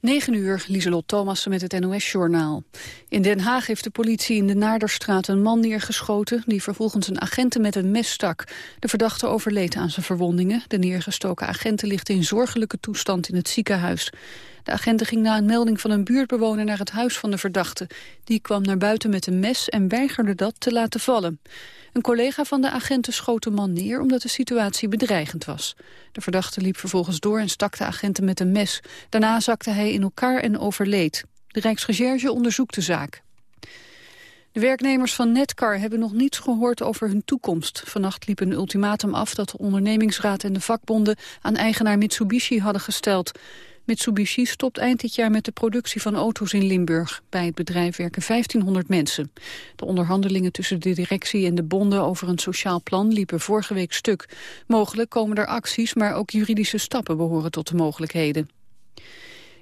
9 uur, Lieselot Thomassen met het NOS-journaal. In Den Haag heeft de politie in de Naarderstraat een man neergeschoten... die vervolgens een agenten met een mes stak. De verdachte overleed aan zijn verwondingen. De neergestoken agenten ligt in zorgelijke toestand in het ziekenhuis. De agenten ging na een melding van een buurtbewoner naar het huis van de verdachte. Die kwam naar buiten met een mes en weigerde dat te laten vallen. Een collega van de agenten schoot de man neer omdat de situatie bedreigend was. De verdachte liep vervolgens door en stak de agenten met een mes. Daarna zakte hij in elkaar en overleed. De Rijksrecherche onderzoekt de zaak. De werknemers van Netcar hebben nog niets gehoord over hun toekomst. Vannacht liep een ultimatum af dat de ondernemingsraad en de vakbonden aan eigenaar Mitsubishi hadden gesteld. Mitsubishi stopt eind dit jaar met de productie van auto's in Limburg. Bij het bedrijf werken 1500 mensen. De onderhandelingen tussen de directie en de bonden over een sociaal plan liepen vorige week stuk. Mogelijk komen er acties, maar ook juridische stappen behoren tot de mogelijkheden.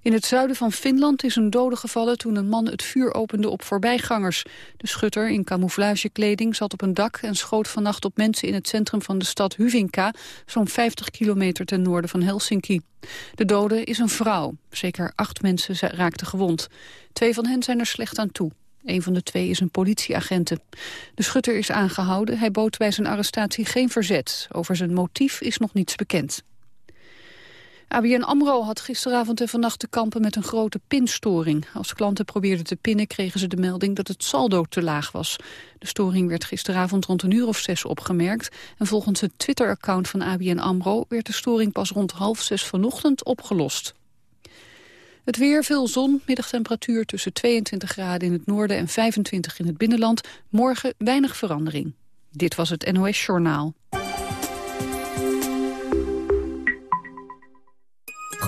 In het zuiden van Finland is een dode gevallen toen een man het vuur opende op voorbijgangers. De schutter in camouflagekleding zat op een dak en schoot vannacht op mensen in het centrum van de stad Huvinka, zo'n 50 kilometer ten noorden van Helsinki. De dode is een vrouw. Zeker acht mensen raakten gewond. Twee van hen zijn er slecht aan toe. Een van de twee is een politieagente. De schutter is aangehouden. Hij bood bij zijn arrestatie geen verzet. Over zijn motief is nog niets bekend. ABN AMRO had gisteravond en vannacht te kampen met een grote pinstoring. Als klanten probeerden te pinnen kregen ze de melding dat het saldo te laag was. De storing werd gisteravond rond een uur of zes opgemerkt. En volgens het Twitter-account van ABN AMRO werd de storing pas rond half zes vanochtend opgelost. Het weer, veel zon, middagtemperatuur tussen 22 graden in het noorden en 25 in het binnenland. Morgen weinig verandering. Dit was het NOS Journaal.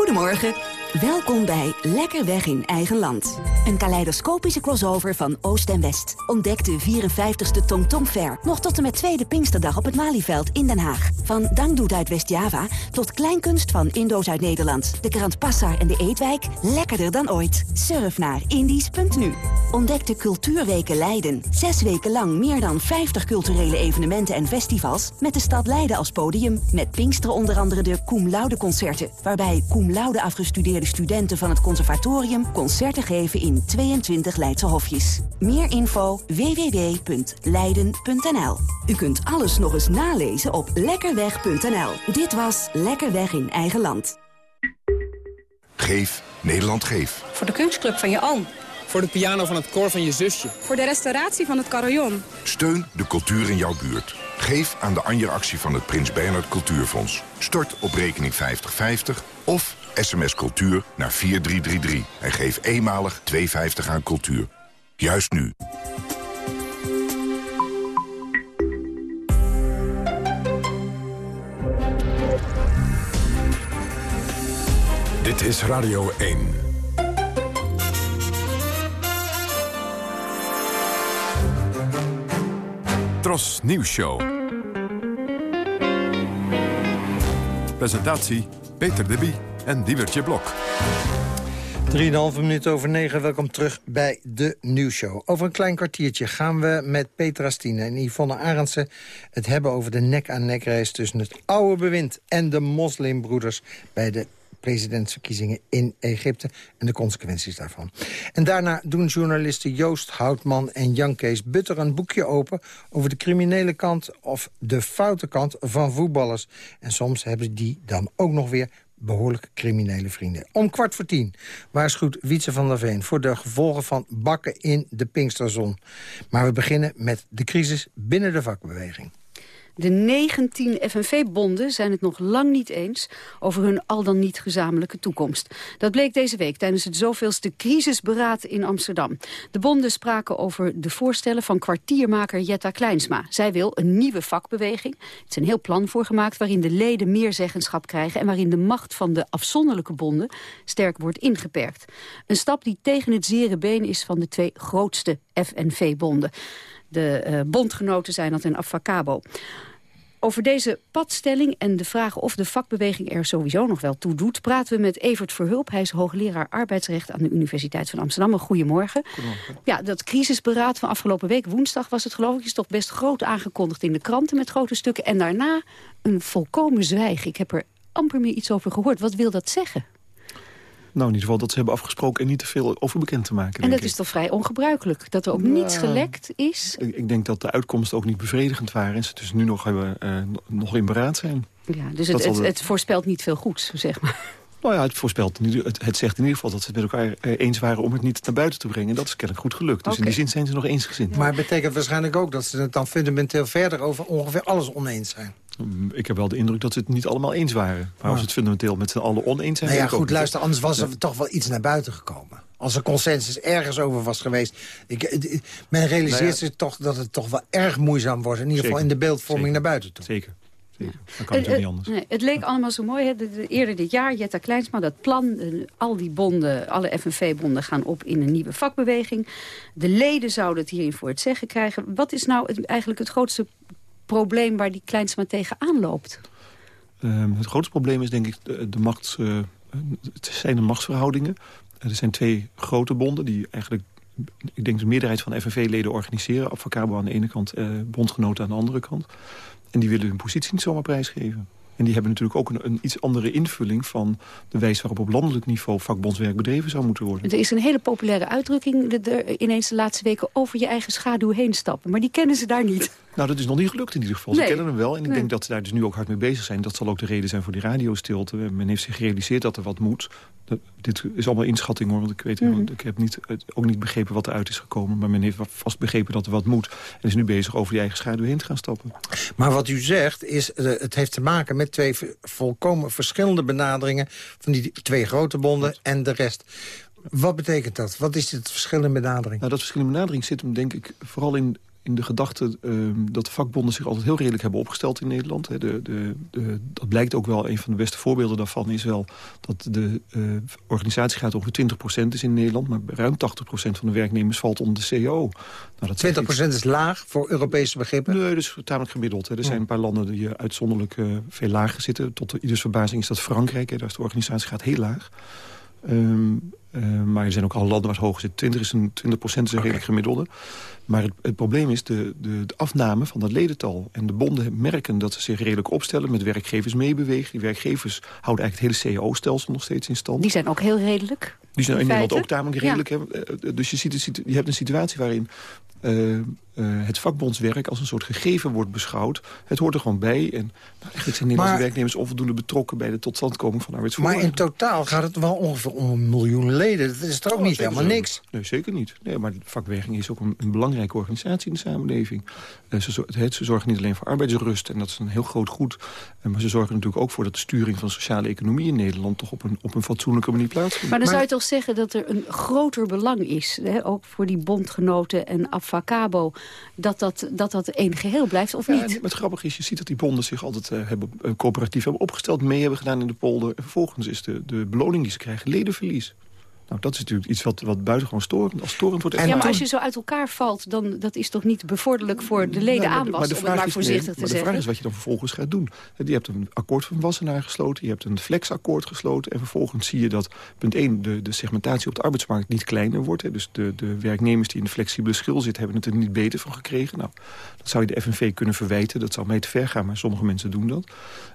Goedemorgen. Welkom bij Lekker Weg in Eigen Land. Een kaleidoscopische crossover van Oost en West. Ontdek de 54ste Tong Tong Fair. Nog tot en met tweede Pinksterdag op het Malieveld in Den Haag. Van dangdoet uit West-Java tot kleinkunst van Indo's uit Nederland. De krant Passar en de Eetwijk. Lekkerder dan ooit. Surf naar indies.nu. Ontdek de Cultuurweken Leiden. Zes weken lang meer dan 50 culturele evenementen en festivals... met de stad Leiden als podium. Met Pinksteren onder andere de Cum Laude concerten. Waarbij Cum Laude afgestudeerde de studenten van het conservatorium concerten geven in 22 Leidse hofjes. Meer info www.leiden.nl U kunt alles nog eens nalezen op lekkerweg.nl. Dit was Lekkerweg in eigen land. Geef Nederland Geef. Voor de kunstclub van je oom. Voor de piano van het koor van je zusje. Voor de restauratie van het carillon. Steun de cultuur in jouw buurt. Geef aan de Anja-actie van het Prins Bernhard Cultuurfonds. Stort op rekening 5050 of sms cultuur naar 4333 en geef eenmalig 2,50 aan cultuur. Juist nu. Dit is Radio 1. Tros Nieuws Show. Presentatie Peter de Bie en Diewertje Blok. 3,5 minuten over 9, welkom terug bij de nieuwsshow. Over een klein kwartiertje gaan we met Petra Stine en Yvonne Arendsen... het hebben over de nek-aan-nek race tussen het oude bewind... en de moslimbroeders bij de presidentsverkiezingen in Egypte... en de consequenties daarvan. En daarna doen journalisten Joost Houtman en Jan Kees Butter... een boekje open over de criminele kant of de foute kant van voetballers. En soms hebben die dan ook nog weer behoorlijk criminele vrienden. Om kwart voor tien waarschuwt Wietse van der Veen... voor de gevolgen van bakken in de Pinksterzon. Maar we beginnen met de crisis binnen de vakbeweging. De 19 FNV-bonden zijn het nog lang niet eens over hun al dan niet gezamenlijke toekomst. Dat bleek deze week tijdens het zoveelste crisisberaad in Amsterdam. De bonden spraken over de voorstellen van kwartiermaker Jetta Kleinsma. Zij wil een nieuwe vakbeweging. Er is een heel plan voor gemaakt waarin de leden meer zeggenschap krijgen... en waarin de macht van de afzonderlijke bonden sterk wordt ingeperkt. Een stap die tegen het zere been is van de twee grootste FNV-bonden. De uh, bondgenoten zijn dat in Afvakabo. Over deze padstelling en de vraag of de vakbeweging er sowieso nog wel toe doet... praten we met Evert Verhulp. Hij is hoogleraar arbeidsrecht aan de Universiteit van Amsterdam. Goedemorgen. Goedemorgen. Ja, dat crisisberaad van afgelopen week, woensdag was het geloof ik... is toch best groot aangekondigd in de kranten met grote stukken. En daarna een volkomen zwijg. Ik heb er amper meer iets over gehoord. Wat wil dat zeggen? Nou, in ieder geval dat ze hebben afgesproken... en niet te veel over bekend te maken. En dat ik. is toch vrij ongebruikelijk? Dat er ook niets gelekt is? Ik, ik, denk dat de uitkomsten ook niet bevredigend waren... en ze dus nu nog, hebben, uh, nog in beraad zijn. Ja, dus het, het, het, voorspelt niet veel goeds, zeg maar. Nou ja, het voorspelt, het, het zegt in ieder geval dat ze het met elkaar eh, eens waren om het niet naar buiten te brengen. En dat is kennelijk goed gelukt. Dus okay. in die zin zijn ze nog eensgezind. Maar het betekent waarschijnlijk ook dat ze het dan fundamenteel verder over ongeveer alles oneens zijn. Ik heb wel de indruk dat ze het niet allemaal eens waren. Maar als ze het fundamenteel met z'n allen oneens zijn... Nou ja, goed, luister, anders was er toch wel iets naar buiten gekomen. Als er consensus ergens over was geweest. Ik, men realiseert nou ja. zich toch dat het toch wel erg moeizaam wordt. In ieder geval in de beeldvorming Zeker. naar buiten toe. Zeker. Ja. Dat kan natuurlijk niet anders. Nee, het leek allemaal zo mooi. Hè? De, de, eerder dit jaar, Jetta Kleinsma, dat plan... De, al die bonden, alle FNV-bonden gaan op in een nieuwe vakbeweging. De leden zouden het hierin voor het zeggen krijgen. Wat is nou het, eigenlijk het grootste probleem... waar die Kleinsma tegenaan loopt? Um, het grootste probleem is denk ik de, de machts... Uh, het zijn de machtsverhoudingen. Er zijn twee grote bonden die eigenlijk ik denk de meerderheid van FNV-leden organiseren. Avocabo aan de ene kant, eh, bondgenoten aan de andere kant. En die willen hun positie niet zomaar prijsgeven. En die hebben natuurlijk ook een, een, iets andere invulling van de wijze waarop op landelijk niveau vakbondswerk bedreven zou moeten worden. Er is een hele populaire uitdrukking de, de, ineens de laatste weken over je eigen schaduw heen stappen. Maar die kennen ze daar niet. Nou, dat is nog niet gelukt in ieder geval. Nee. Ze kennen hem wel. En ik nee. denk dat ze daar dus nu ook hard mee bezig zijn. Dat zal ook de reden zijn voor die radiostilte. Men heeft zich gerealiseerd dat er wat moet. Dat, dit is allemaal inschatting hoor. Want ik weet mm -hmm. ik heb niet, ook niet begrepen wat eruit is gekomen. Maar men heeft vast begrepen dat er wat moet. En is nu bezig over die eigen schaduw heen te gaan stappen. Maar wat u zegt, is, uh, het heeft te maken met twee volkomen verschillende benaderingen... van die twee grote bonden en de rest. Wat betekent dat? Wat is het verschil in benadering? Nou, dat verschil in benadering zit hem denk ik vooral in in de gedachte uh, dat de vakbonden zich altijd heel redelijk hebben opgesteld in Nederland. De, de, de, dat blijkt ook wel, een van de beste voorbeelden daarvan is wel... dat de uh, organisatiegraad ongeveer 20% is in Nederland... maar ruim 80% van de werknemers valt onder de CEO. Nou, dat 20% is laag voor Europese begrippen? Nee, dat is tamelijk gemiddeld. Hè. Er zijn een paar landen die uitzonderlijk uh, veel lager zitten. Tot ieders verbazing is dat Frankrijk. Hè. Daar is de organisatiegraad heel laag. Um, uh, maar er zijn ook al landen waar het hoger zit. 20, is een, 20 is een okay. redelijk gemiddelde. Maar het, het probleem is de, de, de, afname van dat ledental. En de bonden merken dat ze zich redelijk opstellen... met werkgevers meebewegen. Die werkgevers houden eigenlijk het hele CAO-stelsel nog steeds in stand. Die zijn ook heel redelijk? Die zijn in, in Nederland ook tamelijk redelijk. Ja. Hè? Dus je, ziet, je hebt een situatie waarin... Uh, uh, het vakbondswerk als een soort gegeven wordt beschouwd. Het hoort er gewoon bij. En nou, eigenlijk zijn Nederlandse maar, werknemers onvoldoende betrokken... bij de totstandkoming van arbeidsvoorwaarden. Maar in totaal gaat het wel ongeveer om een miljoen leden. Dat is toch ook oh, niet helemaal niks? Nee, zeker niet. Nee, maar de vakbeweging is ook een, een belangrijke organisatie in de samenleving. Uh, ze, het, ze, zorgen niet alleen voor arbeidsrust, en dat is een heel groot goed... maar ze zorgen natuurlijk ook voor dat de sturing van de sociale economie in Nederland... toch op een, op een fatsoenlijke manier plaatsvindt. Maar dan maar, zou je toch zeggen dat er een groter belang is... Hè, ook voor die bondgenoten en Avacabo... dat dat, dat dat één geheel blijft, of ja, niet? Het grappige is, je ziet dat die bonden zich altijd uh, hebben, uh, coöperatief hebben opgesteld... mee hebben gedaan in de polder. En vervolgens is de, de beloning die ze krijgen ledenverlies. Nou, dat is natuurlijk iets wat, wat buitengewoon storend, als storend wordt. Ja, maar als je zo uit elkaar valt, dan dat is toch niet bevorderlijk voor de leden aanwas, maar de om het maar voorzichtig nee, te maar zeggen. de vraag is wat je dan vervolgens gaat doen. Je hebt een akkoord van Wassenaar gesloten, je hebt een flexakkoord gesloten... en vervolgens zie je dat, punt 1, de, de segmentatie op de arbeidsmarkt niet kleiner wordt. Hè. Dus de, de werknemers die in de flexibele schil zitten, hebben het er niet beter van gekregen. Nou, dat zou je de FNV kunnen verwijten, dat zou mij te ver gaan, maar sommige mensen doen dat.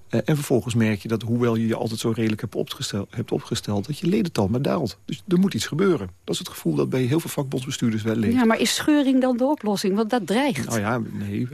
Uh, en vervolgens merk je dat, hoewel je je altijd zo redelijk hebt opgesteld, hebt opgesteld dat je ledental maar daalt. Dus er moet iets gebeuren. Dat is het gevoel dat bij heel veel vakbondsbestuurders wel leeft. Ja, maar is scheuring dan de oplossing? Want dat dreigt. Nou ja, nee,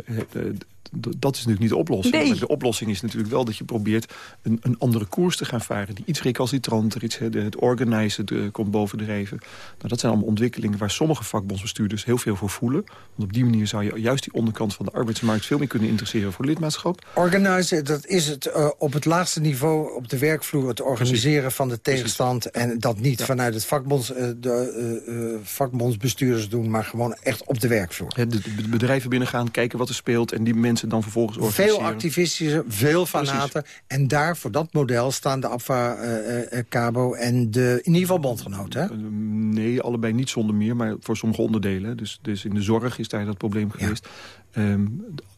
dat is natuurlijk niet de oplossing. Nee. Maar de oplossing is natuurlijk wel dat je probeert een, een andere koers te gaan varen. Die iets recalcitranter, iets, het organizen de, komt bovendrijven. Nou, dat zijn allemaal ontwikkelingen waar sommige vakbondsbestuurders heel veel voor voelen. Want op die manier zou je juist die onderkant van de arbeidsmarkt veel meer kunnen interesseren voor lidmaatschap. Organizen, dat is het uh, op het laagste niveau op de werkvloer het organiseren Precies. van de tegenstand. Precies. En dat niet ja. vanuit het vakbonds, uh, de uh, vakbondsbestuurders doen, maar gewoon echt op de werkvloer. Ja, de, de bedrijven binnengaan, kijken wat er speelt en die mensen dan vervolgens organiseren. Veel activistische, veel fanaten. En daar voor dat model staan de AFA, uh, uh, Cabo en de in ieder geval bondgenoten. Hè? Nee, allebei niet zonder meer, maar voor sommige onderdelen. Dus, dus in de zorg is daar dat probleem geweest. Ehm,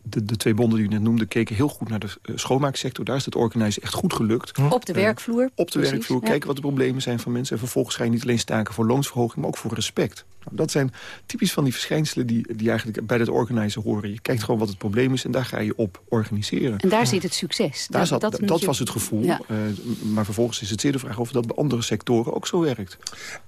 de, de, twee bonden die u net noemde keken heel goed naar de uh, schoonmaaksector. Daar is het organizen echt goed gelukt. Op de werkvloer. op de werkvloer, kijken wat de problemen zijn van mensen. En vervolgens ga je niet alleen staken voor loonsverhoging, maar ook voor respect. Nou, dat zijn typisch van die verschijnselen die, die eigenlijk bij het organizen horen. Je kijkt gewoon wat het probleem is en daar ga je op organiseren. En daar zit het succes. Daar zat, dat, dat was het gevoel. Ja. Uh, maar vervolgens is het zeer de vraag of dat bij andere sectoren ook zo werkt.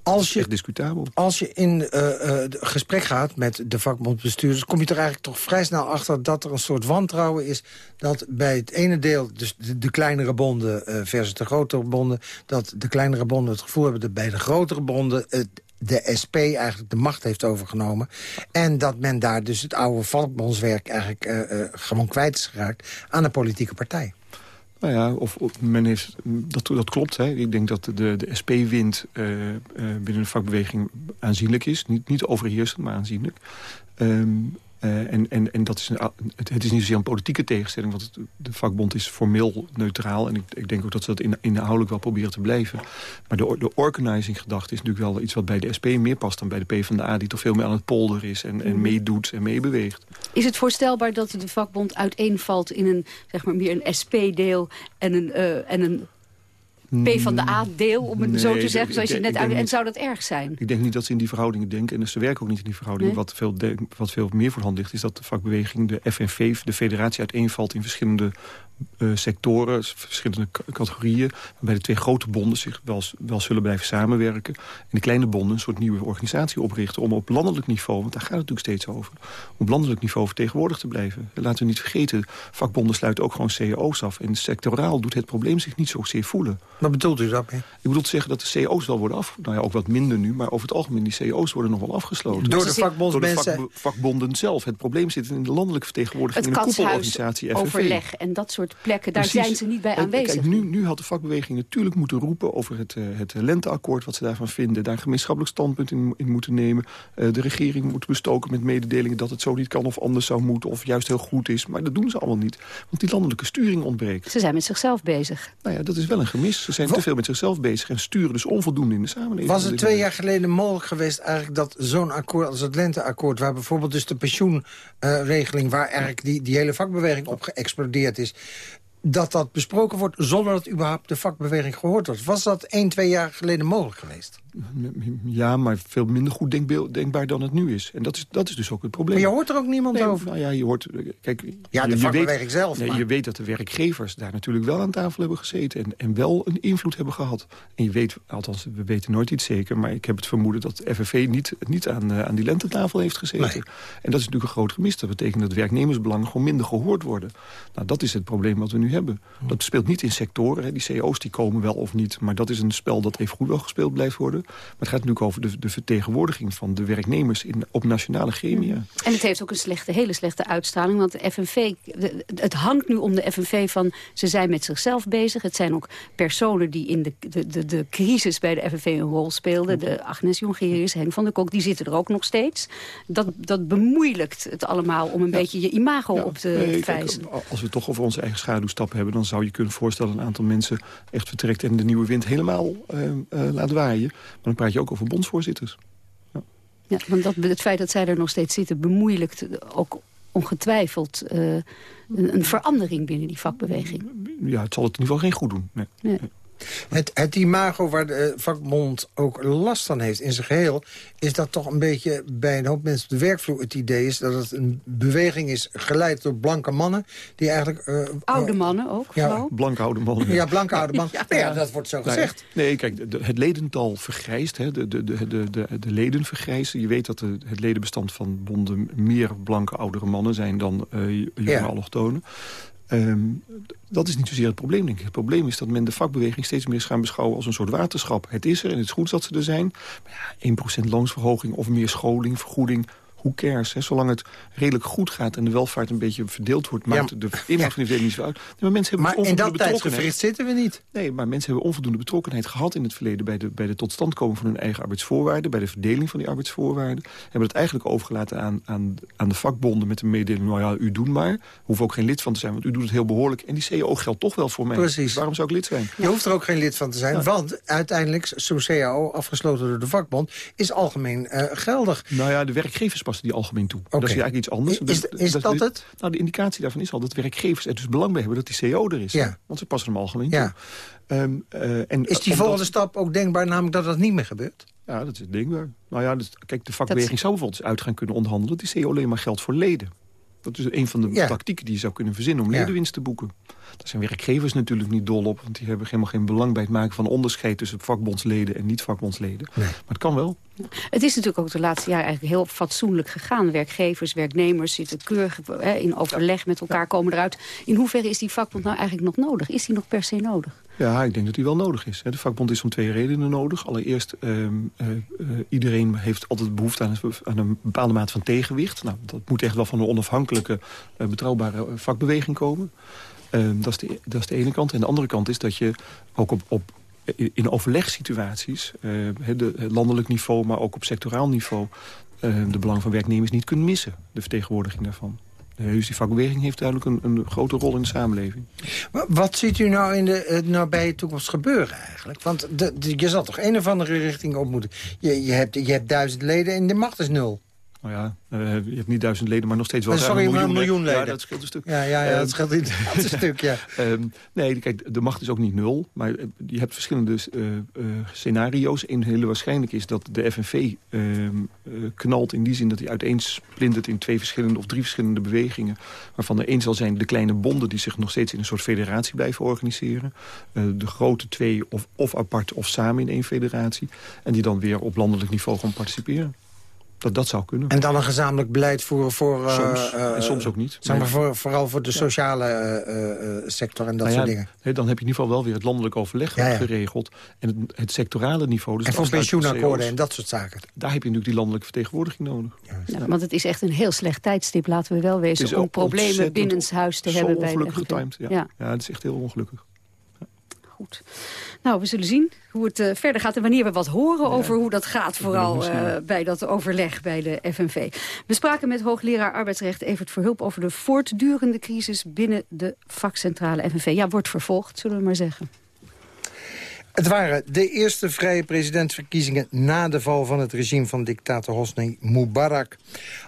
Als je, echt discutabel. Als je in uh, uh, gesprek gaat met de vakbondbestuurders... kom je er eigenlijk toch vrij snel achter dat een soort wantrouwen is... dat bij het ene deel, dus de, kleinere bonden versus de grotere bonden... dat de kleinere bonden het gevoel hebben dat bij de grotere bonden... het de SP eigenlijk de macht heeft overgenomen. En dat men daar dus het oude vakbondswerk eigenlijk uh, uh, gewoon kwijt is geraakt aan de politieke partij. Nou ja, of, men heeft, dat, dat klopt. Hè. Ik denk dat de, de SP-wind binnen de vakbeweging aanzienlijk is. Niet, niet overheersend, maar aanzienlijk. Um, uh, en, en, en dat is een, het, is niet zozeer een politieke tegenstelling... want de vakbond is formeel neutraal... en ik, ik denk ook dat ze dat in, inhoudelijk wel proberen te blijven. Maar de, de organizing-gedachte is natuurlijk wel iets wat bij de SP meer past... dan bij de PvdA, die toch veel meer aan het polder is... en, en meedoet en meebeweegt. Is het voorstelbaar dat de vakbond uiteenvalt in een, zeg maar, meer een SP-deel... en een, uh, en een P van de A-deel, om het zo te zeggen, zoals je net uit... En zou dat erg zijn? Ik denk niet dat ze in die verhoudingen denken. En ze werken ook niet in die verhoudingen. Wat, veel wat veel meer voor de hand ligt, is dat de vakbeweging, de FNV... de federatie uiteenvalt in verschillende sectoren, verschillende categorieën... waarbij de twee grote bonden zich wel, wel zullen blijven samenwerken... en de kleine bonden een soort nieuwe organisatie oprichten... om op landelijk niveau, want daar gaat het natuurlijk steeds over... op landelijk niveau vertegenwoordigd te blijven. Laten we niet vergeten, vakbonden sluiten ook gewoon CEO's af... en sectoraal doet het probleem zich niet zozeer voelen. Wat bedoelt u daarmee? Ik bedoel te zeggen dat de CEO's wel worden af... nou ja, ook wat minder nu, maar over het algemeen... die CEO's worden nog wel afgesloten. Door de, vakbondsmensen... Door de vakbonden zelf. Het probleem zit in de landelijke vertegenwoordiging... in de koepelorganisatie FNV. overleg en dat soort plekken, daar zijn ze niet bij aanwezig. Kijk, nu, nu had de vakbeweging natuurlijk moeten roepen over het, uh, het lenteakkoord, wat ze daarvan vinden. Daar een gemeenschappelijk standpunt in, in moeten nemen. Uh, de regering moet bestoken met mededelingen dat het zo niet kan of anders zou moeten. Of juist heel goed is. Maar dat doen ze allemaal niet. Want die landelijke sturing ontbreekt. Ze zijn met zichzelf bezig. Nou ja, dat is wel een gemis. Ze zijn te veel met zichzelf bezig en sturen dus onvoldoende in de samenleving. Was het twee jaar geleden mogelijk geweest eigenlijk dat zo'n akkoord als het lenteakkoord... waar bijvoorbeeld dus de pensioenregeling... Uh, waar eigenlijk die, die hele vakbeweging op geëxplodeerd is dat dat besproken wordt zonder dat überhaupt de vakbeweging gehoord wordt. Was dat 1, 2 jaar geleden mogelijk geweest? Ja, maar veel minder goed denkbaar dan het nu is. En dat is, dat is dus ook het probleem. Maar je hoort er ook niemand over? Nou ja, je hoort... Kijk, ja, de vakbeweging weet, zelf. Nee, je weet dat de werkgevers daar natuurlijk wel aan tafel hebben gezeten... En, en wel een invloed hebben gehad. En je weet, althans, we weten nooit iets zeker... maar ik heb het vermoeden dat FNV niet, niet aan, uh, aan die lentetafel heeft gezeten. Nee. En dat is natuurlijk een groot gemis. Dat betekent dat werknemersbelangen gewoon minder gehoord worden. Nou, dat is het probleem wat we nu hebben. Dat speelt niet in sectoren. Hè. Die CEO's die komen wel of niet. Maar dat is een spel dat even goed wel gespeeld blijft worden. Maar het gaat natuurlijk over de, de vertegenwoordiging van de werknemers in, op nationale gremia. En het heeft ook een slechte, hele slechte uitstraling. Want de FNV, het hangt nu om de FNV van ze zijn met zichzelf bezig. Het zijn ook personen die in de, de, de, de crisis bij de FNV een rol speelden. De Agnes Jongerius, Henk van der Kok, die zitten er ook nog steeds. Dat, dat bemoeilijkt het allemaal om een beetje je imago op te nee, vijzen. als we toch over onze eigen schaduwstappen hebben... dan zou je kunnen voorstellen dat een aantal mensen echt vertrekt... en de nieuwe wind helemaal uh, uh, laat waaien. Maar dan praat je ook over bondsvoorzitters. Ja, ja want dat, het feit dat zij er nog steeds zitten... bemoeilijkt ook ongetwijfeld uh, een, een, verandering binnen die vakbeweging. Ja, het zal het in ieder geval geen goed doen. Nee. nee. Het, het imago waar de vakbond ook last van heeft in zijn geheel... is dat toch een beetje bij een hoop mensen op de werkvloer het idee is... dat het een beweging is geleid door blanke mannen... die eigenlijk... Uh, oude mannen ook, ja, Blanke oude mannen. Ja, blanke oude mannen. ja, ja, dat wordt zo nou gezegd. Nee, kijk, de, het ledental vergrijst. Hè, de, de, de, de, de, leden vergrijzen. Je weet dat de, het ledenbestand van bonden... meer blanke oudere mannen zijn dan uh, jonge ja. allochtonen. Um, dat is niet zozeer het probleem, denk ik. Het probleem is dat men de vakbeweging steeds meer gaan beschouwen als een soort waterschap. Het is er en het is goed dat ze er zijn. Maar ja, 1% loonsverhoging of meer scholing, vergoeding who cares? Hè? Zolang het redelijk goed gaat en de welvaart een beetje verdeeld wordt... maakt ja, de inhoud van de niet zo uit. maar mensen hebben maar in dat tijdsgevricht zitten we niet. Nee, maar mensen hebben onvoldoende betrokkenheid gehad in het verleden... bij de, bij de totstandkoming van hun eigen arbeidsvoorwaarden... bij de verdeling van die arbeidsvoorwaarden. Hebben het eigenlijk overgelaten aan, aan, aan de vakbonden met de mededeling... nou ja, u doet maar. Hoef ook geen lid van te zijn, want u doet het heel behoorlijk. En die CAO geldt toch wel voor mij. Precies. Waarom zou ik lid zijn? Je hoeft er ook geen lid van te zijn, want uiteindelijk... zo'n CAO, afgesloten door de vakbond, is algemeen uh, geldig. Nou ja, de werkgevers passen die algemeen toe. Dat is eigenlijk iets anders. Is, is dat, het? Nou, de indicatie daarvan is al dat werkgevers er dus belang bij hebben... dat die CO er is. Ja. Want ze passen hem algemeen ja. toe. Um, en, is die volgende stap ook denkbaar, namelijk dat dat niet meer gebeurt? Ja, dat is denkbaar. Nou ja, dus, kijk, de vakbeweging zou bijvoorbeeld uit gaan kunnen onderhandelen... dat die CO alleen maar geldt voor leden. Dat is een van de tactieken die je zou kunnen verzinnen om ledenwinst te boeken. Daar zijn werkgevers natuurlijk niet dol op... want die hebben helemaal geen belang bij het maken van onderscheid... tussen vakbondsleden en niet-vakbondsleden. Maar het kan wel. Het is natuurlijk ook de laatste jaren eigenlijk heel fatsoenlijk gegaan. Werkgevers, werknemers zitten keurig in overleg met elkaar, komen eruit. In hoeverre is die vakbond nou eigenlijk nog nodig? Is die nog per se nodig? Ja, ik denk dat die wel nodig is. De vakbond is om twee redenen nodig. Allereerst, uh, iedereen heeft altijd behoefte aan een, aan een, bepaalde mate van tegenwicht. Nou, dat moet echt wel van een onafhankelijke, uh, betrouwbare vakbeweging komen. Ehm, dat, is de, de ene kant. En de andere kant is dat je ook op, op in overlegssituaties, uh, het landelijk niveau, maar ook op sectoraal niveau, uh, de belang van werknemers niet kunt missen, de vertegenwoordiging daarvan. Dus die vakbeweging heeft duidelijk een, een, grote rol in de samenleving. Wat ziet u nou in de nabije toekomst gebeuren eigenlijk? Want de, je zal toch een of andere richting op moeten. Je, je, hebt, je hebt duizend leden en de macht is nul. Nou ja, uh, je hebt niet duizend leden, maar nog steeds wel Sorry, een miljoen, maar een miljoen leden. Ja, dat scheelt een stuk. Ja, ja, ja dat ehm, scheelt een, stuk, ja. Um, nee, kijk, de macht is ook niet nul. Maar eh, je hebt verschillende uh, uh, scenario's. Een hele waarschijnlijk is dat de FNV ehm, knalt in die zin... dat hij uiteensplintert in twee verschillende of drie verschillende bewegingen. Waarvan er één zal zijn de kleine bonden... die zich nog steeds in een soort federatie blijven organiseren. de grote twee of, of apart of samen in één federatie. En die dan weer op landelijk niveau gaan participeren. Dat, dat zou kunnen. En dan een gezamenlijk beleid voeren voor... Eh, soms, uh, en soms ook niet. Zeg maar voor, vooral voor de sociale uh, sector en dat nou soort dingen. dan heb je in ieder geval wel weer het landelijk overleg geregeld. En het, het, sectorale niveau... Dus en voor pensioenakkoorden en dat soort zaken. Daar heb je natuurlijk die landelijke vertegenwoordiging nodig. Ja, want het is echt een heel slecht tijdstip, laten we wel wezen... om problemen binnenshuis te hebben. Bij ongelukkig getimed, ja. ja. Ja, het is echt heel ongelukkig. Goed. Nou, we zullen zien hoe het uh, verder gaat en wanneer we wat horen over hoe dat gaat. Vooral uh, bij dat overleg bij de FNV. We spraken met hoogleraar arbeidsrecht Evert Verhulp over de voortdurende crisis binnen de vakcentrale FNV. Ja, wordt vervolgd, zullen we maar zeggen. Het waren de eerste vrije presidentsverkiezingen na de val van het regime van dictator Hosni Mubarak.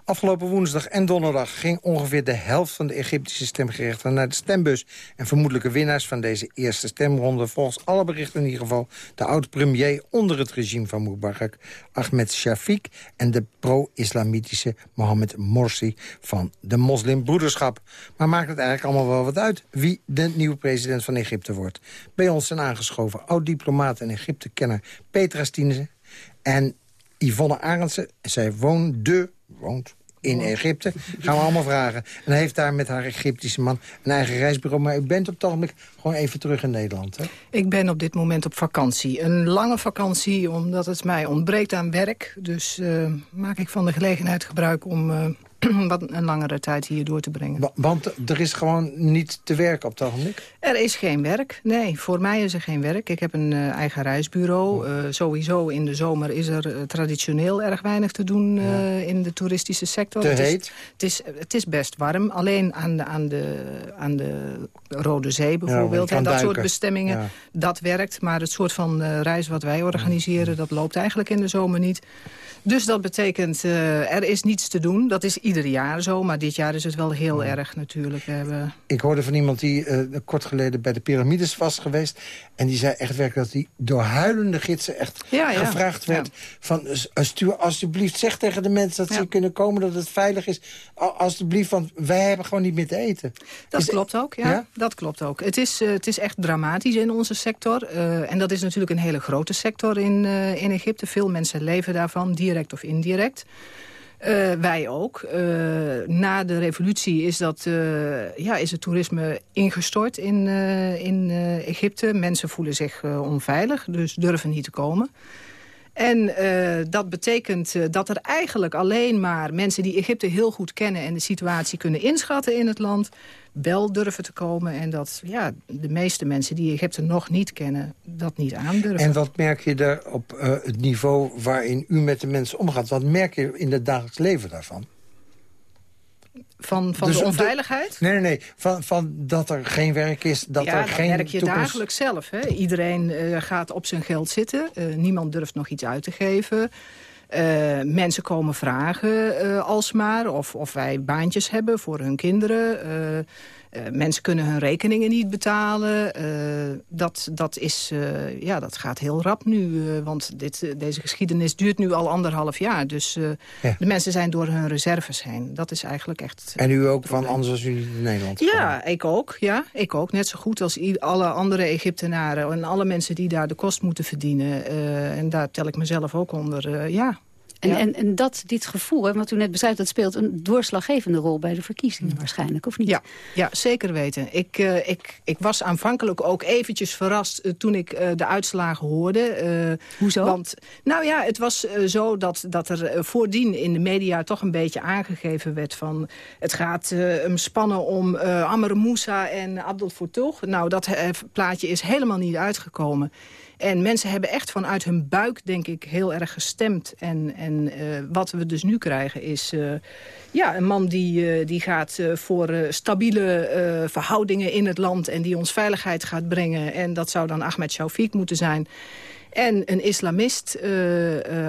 Afgelopen woensdag en donderdag ging ongeveer de helft van de Egyptische stemgerechtigden naar de stembus. En vermoedelijke winnaars van deze eerste stemronde, volgens alle berichten in ieder geval, de oud-premier onder het regime van Mubarak, Ahmed Shafiq en de pro-islamitische Mohammed Morsi van de moslimbroederschap. Maar maakt het eigenlijk allemaal wel wat uit wie de nieuwe president van Egypte wordt? Bij ons zijn aangeschoven oud diplomaat en Egypte-kenner Petra Stiense en Yvonne Arendsen. Zij woonde, woont in Egypte. Gaan we allemaal vragen. En heeft daar met haar Egyptische man een eigen reisbureau. Maar u bent op het ogenblik gewoon even terug in Nederland, hè? Ik ben op dit moment op vakantie. Een lange vakantie, omdat het mij ontbreekt aan werk. Dus uh, maak ik van de gelegenheid gebruik om uh, wat een langere tijd hier door te brengen. Want er is gewoon niet te werken op het ogenblik? Er is geen werk, nee. Voor mij is er geen werk. Ik heb een uh, eigen reisbureau. Uh, sowieso in de zomer is er uh, traditioneel erg weinig te doen in de toeristische sector. Te het heet? Is, het, is, het is best warm. Alleen aan de, aan de, aan de Rode Zee bijvoorbeeld. Ja, en dat duiken. soort bestemmingen, ja. dat werkt. Maar het soort van reis wat wij organiseren, dat loopt eigenlijk in de zomer niet. Dus dat betekent, uh, er is niets te doen. Dat is ieder jaar zo, maar dit jaar is het wel heel ja. erg natuurlijk. We hebben... Ik hoorde van iemand die uh, kort geleden bij de piramides was geweest... en die zei echt werkelijk dat hij door huilende gidsen echt ja, ja. gevraagd werd... van stuur alsjeblieft, zeg tegen de mensen dat ze kunnen komen... dat het veilig is, alsjeblieft, want wij hebben gewoon niet meer te eten. Dat is klopt ook, ja. Dat klopt ook. Het is, uh, het is echt dramatisch in onze sector. en dat is natuurlijk een hele grote sector in, in Egypte. Veel mensen leven daarvan, direct of indirect. Uh, wij ook. Uh, na de revolutie is, dat, uh, ja, is het toerisme ingestort in, in Egypte. Mensen voelen zich onveilig, dus durven niet te komen. En dat betekent dat er eigenlijk alleen maar mensen die Egypte heel goed kennen... en de situatie kunnen inschatten in het land wel durven te komen. En dat ja, de meeste mensen die Egypte nog niet kennen, dat niet aandurven. En wat merk je daar op uh, het niveau waarin u met de mensen omgaat? Wat merk je in het dagelijks leven daarvan? Van, van dus de onveiligheid? De, nee, nee, nee. Van, van dat er geen werk is, dat ja, er geen Ja, merk je toekomst... dagelijks zelf. Hè? Iedereen uh, gaat op zijn geld zitten. Uh, niemand durft nog iets uit te geven. Uh, mensen komen vragen alsmaar of, of wij baantjes hebben voor hun kinderen. Uh, mensen kunnen hun rekeningen niet betalen. Uh, dat, dat, is, uh, ja, dat gaat heel rap nu. want dit, deze geschiedenis duurt nu al anderhalf jaar. Dus ja. de mensen zijn door hun reserves heen. Dat is eigenlijk echt... En u ook van anders als u in Nederland Ja, ik ook. Ja, ik ook. Net zo goed als alle andere Egyptenaren. En alle mensen die daar de kost moeten verdienen. en daar tel ik mezelf ook onder. ja, en, en, en dat, dit gevoel, wat u net beschrijft... dat speelt een doorslaggevende rol bij de verkiezingen waarschijnlijk, of niet? Ja, ja zeker weten. Ik, uh, ik, ik was aanvankelijk ook eventjes verrast uh, toen ik uh, de uitslagen hoorde. Hoezo? Want, nou ja, het was zo dat, dat er voordien in de media toch een beetje aangegeven werd van... het gaat hem spannen om Amr Moussa en Abdel Fattah. Nou, dat plaatje is helemaal niet uitgekomen. En mensen hebben echt vanuit hun buik, denk ik, heel erg gestemd. En, en uh, wat we dus nu krijgen is uh, ja, een man die, uh, die gaat voor stabiele verhoudingen in het land... en die ons veiligheid gaat brengen. En dat zou dan Ahmed Shafiq moeten zijn. En een islamist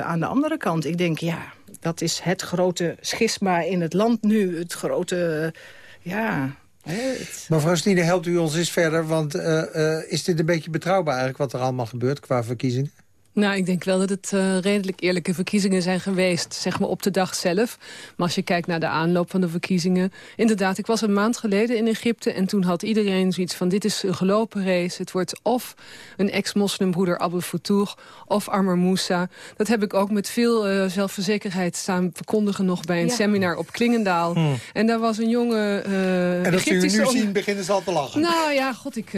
aan de andere kant. Ik denk, ja, dat is het grote schisma in het land nu. Het grote, ja, Mevrouw Stine, helpt u ons eens verder, want uh, uh, is dit een beetje betrouwbaar eigenlijk wat er allemaal gebeurt qua verkiezingen? Nou, ik denk wel dat het uh, redelijk eerlijke verkiezingen zijn geweest, zeg maar op de dag zelf. Maar als je kijkt naar de aanloop van de verkiezingen... Inderdaad, ik was een maand geleden in Egypte en toen had iedereen zoiets van... dit is een gelopen race, het wordt of een ex-moslimbroeder Abu Fattouh of Amr Moussa. Dat heb ik ook met veel uh, zelfverzekerdheid staan verkondigen nog bij een ja. seminar op Klingendaal. Hmm. En daar was een jonge uh, En als u nu zien, beginnen ze al te lachen. Nou ja, god, ik,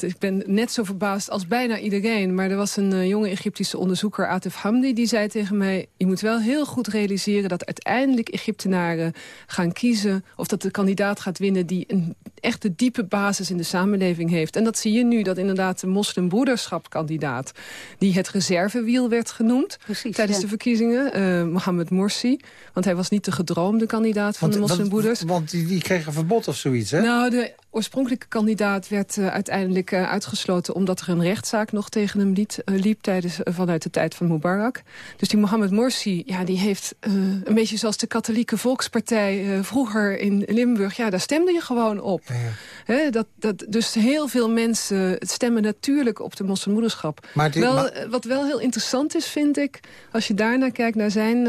ik ben net zo verbaasd als bijna iedereen. Maar er was een jonge Egyptische onderzoeker Atif Hamdi... die zei tegen mij, je moet wel heel goed realiseren... dat uiteindelijk Egyptenaren gaan kiezen... of dat de kandidaat gaat winnen die een echte diepe basis in de samenleving heeft. En dat zie je nu, dat inderdaad de moslimbroederschapkandidaat... die het reservewiel werd genoemd Precies, tijdens ja. de verkiezingen, uh, Mohammed Morsi. Want hij was niet de gedroomde kandidaat van want, de moslimbroeders. Want, want die, die kreeg een verbod of zoiets, hè? Nou, de oorspronkelijke kandidaat werd uh, uiteindelijk uh, uitgesloten... omdat er een rechtszaak nog tegen hem liet, uh, liep tijdens, vanuit de tijd van Mubarak. Dus die Mohammed Morsi, ja, die heeft een beetje zoals de katholieke volkspartij... vroeger in Limburg, ja, daar stemde je gewoon op. Ja. He, dat, dat, dus heel veel mensen stemmen natuurlijk op de moslimmoederschap. Maar die, wel, maar... Wat wel heel interessant is, vind ik... als je daarnaar kijkt naar zijn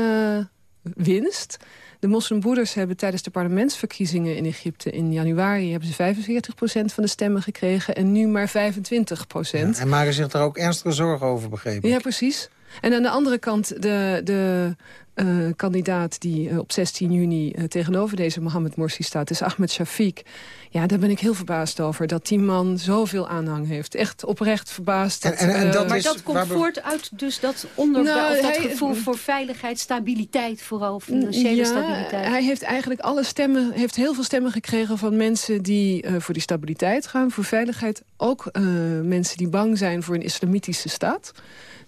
winst... De moslimbroeders hebben tijdens de parlementsverkiezingen in Egypte in januari... hebben ze 45% van de stemmen gekregen en nu maar 25 ja, en maken zich daar ook ernstige zorgen over, begrepen? Ja, precies. En aan de andere kant de, de uh, kandidaat die uh, op 16 juni uh, tegenover deze Mohammed Morsi staat... is Ahmed Shafiq. Ja, daar ben ik heel verbaasd over. Dat die man zoveel aanhang heeft. Echt oprecht verbaasd. En, en, en dat maar is, dat komt voort uit dus dat, onder, nou, of dat hij, gevoel voor veiligheid, stabiliteit vooral. Financiële ja, stabiliteit. Hij heeft eigenlijk alle stemmen, heeft heel veel stemmen gekregen van mensen die voor die stabiliteit gaan. Voor veiligheid. Ook mensen die bang zijn voor een islamitische staat.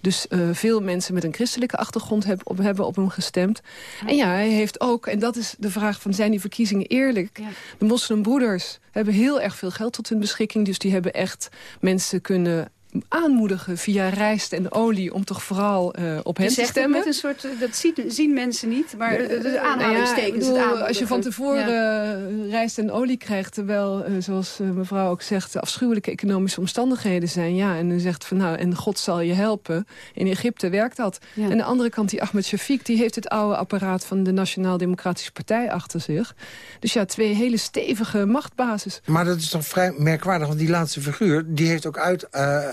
Dus uh, veel mensen met een christelijke achtergrond heb, op, hebben op hem gestemd. En ja, hij heeft ook, en dat is de vraag van zijn die verkiezingen eerlijk... Ja. de moslimbroeders hebben heel erg veel geld tot hun beschikking. Dus die hebben echt mensen kunnen aanmoedigen via rijst en olie... om toch vooral uh, op hen te stemmen. Met een soort, dat zien, zien mensen niet, maar de, de aanhalingstekens. Nou ja, bedoel, als je van tevoren ja. rijst en olie krijgt... terwijl, uh, zoals mevrouw ook zegt, afschuwelijke economische omstandigheden zijn... ja, en dan zegt van nou, en God zal je helpen. In Egypte werkt dat. Ja. En aan de andere kant, die Ahmed Shafiq... die heeft het oude apparaat van de Nationaal Democratische Partij achter zich. Dus ja, twee hele stevige machtbasis. Maar dat is toch vrij merkwaardig, want die laatste figuur... die heeft ook uit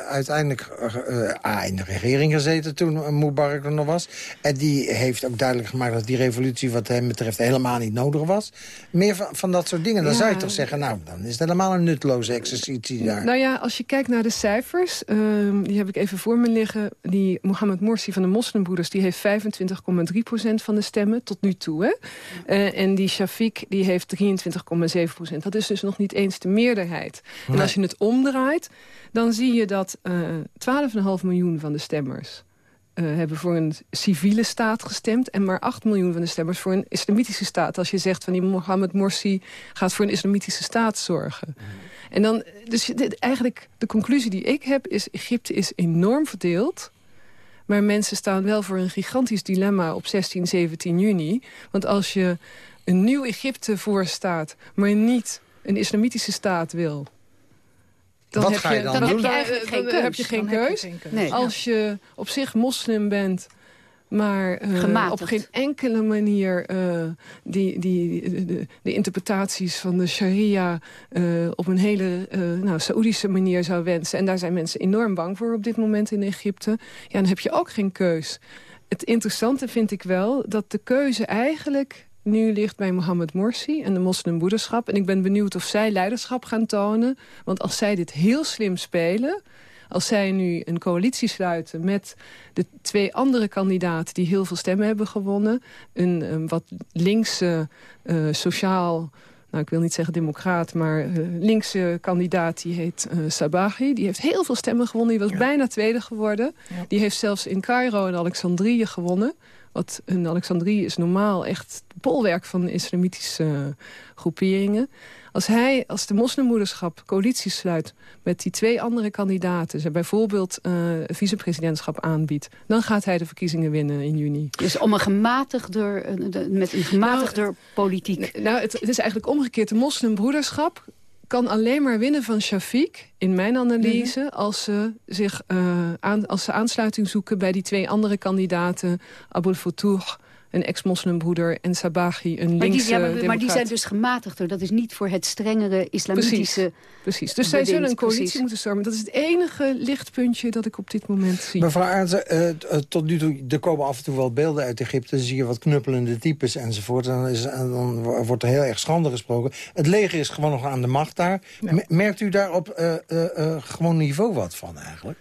uiteindelijk uh, in de regering gezeten toen Mubarak er nog was. En die heeft ook duidelijk gemaakt dat die revolutie wat hem betreft helemaal niet nodig was. Meer van, van dat soort dingen. Dan ja. zou je toch zeggen, nou, dan is het helemaal een nutteloze exercitie daar. Nou ja, als je kijkt naar de cijfers, uh, die heb ik even voor me liggen. Die Mohammed Morsi van de moslimbroeders, die heeft 25,3% van de stemmen tot nu toe. Hè? Uh, en die Shafiq, die heeft 23,7%. Dat is dus nog niet eens de meerderheid. Nee. En als je het omdraait, dan zie je dat uh, 12,5 miljoen van de stemmers uh, hebben voor een civiele staat gestemd... en maar 8 miljoen van de stemmers voor een islamitische staat. Als je zegt van die Mohammed Morsi gaat voor een islamitische staat zorgen. Mm. En dan, dus dit, eigenlijk de conclusie die ik heb is... Egypte is enorm verdeeld... Maar mensen staan wel voor een gigantisch dilemma op 16, 17 juni. Want als je een nieuw Egypte voorstaat, maar niet een islamitische staat wil... Dan Wat heb ga je dan, dan doen? Heb je geen keus. Heb je geen keus. Nee. Als je op zich moslim bent maar uh, op geen enkele manier uh, die, die, de, de, interpretaties van de sharia... Uh, op een hele nou, Saoedische manier zou wensen. En daar zijn mensen enorm bang voor op dit moment in Egypte. Ja, dan heb je ook geen keus. Het interessante vind ik wel dat de keuze eigenlijk nu ligt bij Mohammed Morsi en de moslimbroederschap. En ik ben benieuwd of zij leiderschap gaan tonen. Want als zij dit heel slim spelen als zij nu een coalitie sluiten met de twee andere kandidaten... die heel veel stemmen hebben gewonnen... een, een wat linkse, uh, sociaal... Nou, ik wil niet zeggen democraat, maar uh, linkse kandidaat... die heet uh, Sabahi. Die heeft heel veel stemmen gewonnen. Die was bijna tweede geworden. Die heeft zelfs in Cairo en Alexandrië gewonnen. Wat in Alexandrië is normaal echt bolwerk van islamitische groeperingen. Als hij, als de moslimmoederschap coalitie sluit met die twee andere kandidaten... ze bijvoorbeeld uh, vicepresidentschap aanbiedt... dan gaat hij de verkiezingen winnen in juni. Dus om een gematigder, met een gematigder nou, politiek... Nou, het, het is eigenlijk omgekeerd. De moslimbroederschap kan alleen maar winnen van Shafiq, in mijn analyse... Mhm. als, ze zich, uh, aan, als ze aansluiting zoeken bij die twee andere kandidaten... Abul Futuh een ex-moslimbroeder en Sabahi, een maar linkse die, Maar die zijn dus gematigder. Dat is niet voor het strengere islamitische... Precies, precies. dus zij zullen een coalitie moeten stormen. Dat is het enige lichtpuntje dat ik op dit moment zie. Mevrouw Aartsen, uh, tot nu toe, er komen af en toe wel beelden uit Egypte. Dan zie je wat knuppelende types enzovoort. En dan, is, en dan wordt er heel erg schande gesproken. Het leger is gewoon nog aan de macht daar. Merkt u daar op uh, uh, gewoon niveau wat van eigenlijk?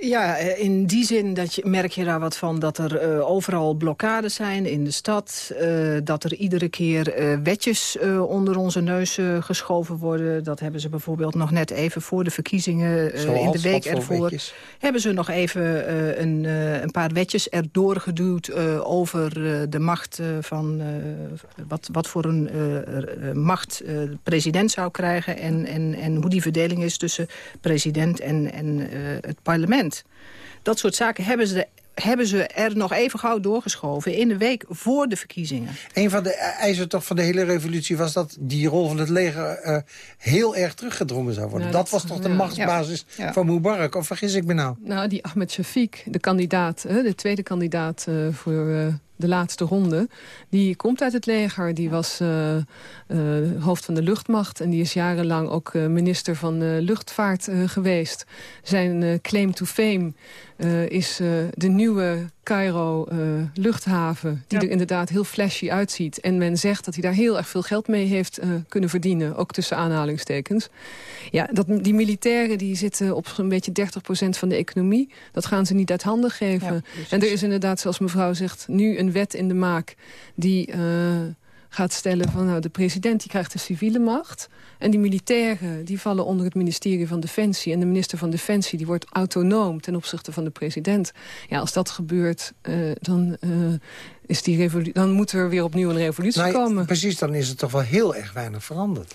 Ja, eh, in die zin dat je, merk je daar wat van dat er uh, overal blokkades zijn in de stad. Uh, dat er iedere keer uh, wetjes onder onze neus geschoven worden. Dat hebben ze bijvoorbeeld nog net even voor de verkiezingen in de week ervoor. Hebben ze nog even een, een, paar wetjes erdoor geduwd over de macht van wat, wat voor een macht de president zou krijgen. En, en, en hoe die verdeling is tussen president en, en het parlement. Dat soort zaken hebben ze hebben ze er nog even gauw doorgeschoven in de week voor de verkiezingen. Een van de eisen toch van de hele revolutie was dat die rol van het leger uh, heel erg teruggedrongen zou worden. dat, was toch de machtsbasis van Mubarak, of vergis ik me nou? Nou, die Ahmed Shafiq, de kandidaat, de tweede kandidaat uh, voor uh, de laatste ronde. Die komt uit het leger. Die was uh, uh, hoofd van de luchtmacht. En die is jarenlang ook uh, minister van luchtvaart geweest. Zijn claim to fame is de nieuwe Cairo luchthaven. Die er inderdaad heel flashy uitziet. En men zegt dat hij daar heel erg veel geld mee heeft kunnen verdienen. Ook tussen aanhalingstekens. Ja, dat, die militairen die zitten op zo'n beetje 30% van de economie. Dat gaan ze niet uit handen geven. en er is inderdaad, zoals mevrouw zegt, nu een wet in de maak... die uh, gaat stellen van nou, de president die krijgt de civiele macht... en die militairen die vallen onder het ministerie van Defensie... en de minister van Defensie die wordt autonoom ten opzichte van de president. Ja, als dat gebeurt, uh, dan... Uh, is die dan moet er weer opnieuw een revolutie nou, komen. Precies, dan is het toch wel heel erg weinig veranderd.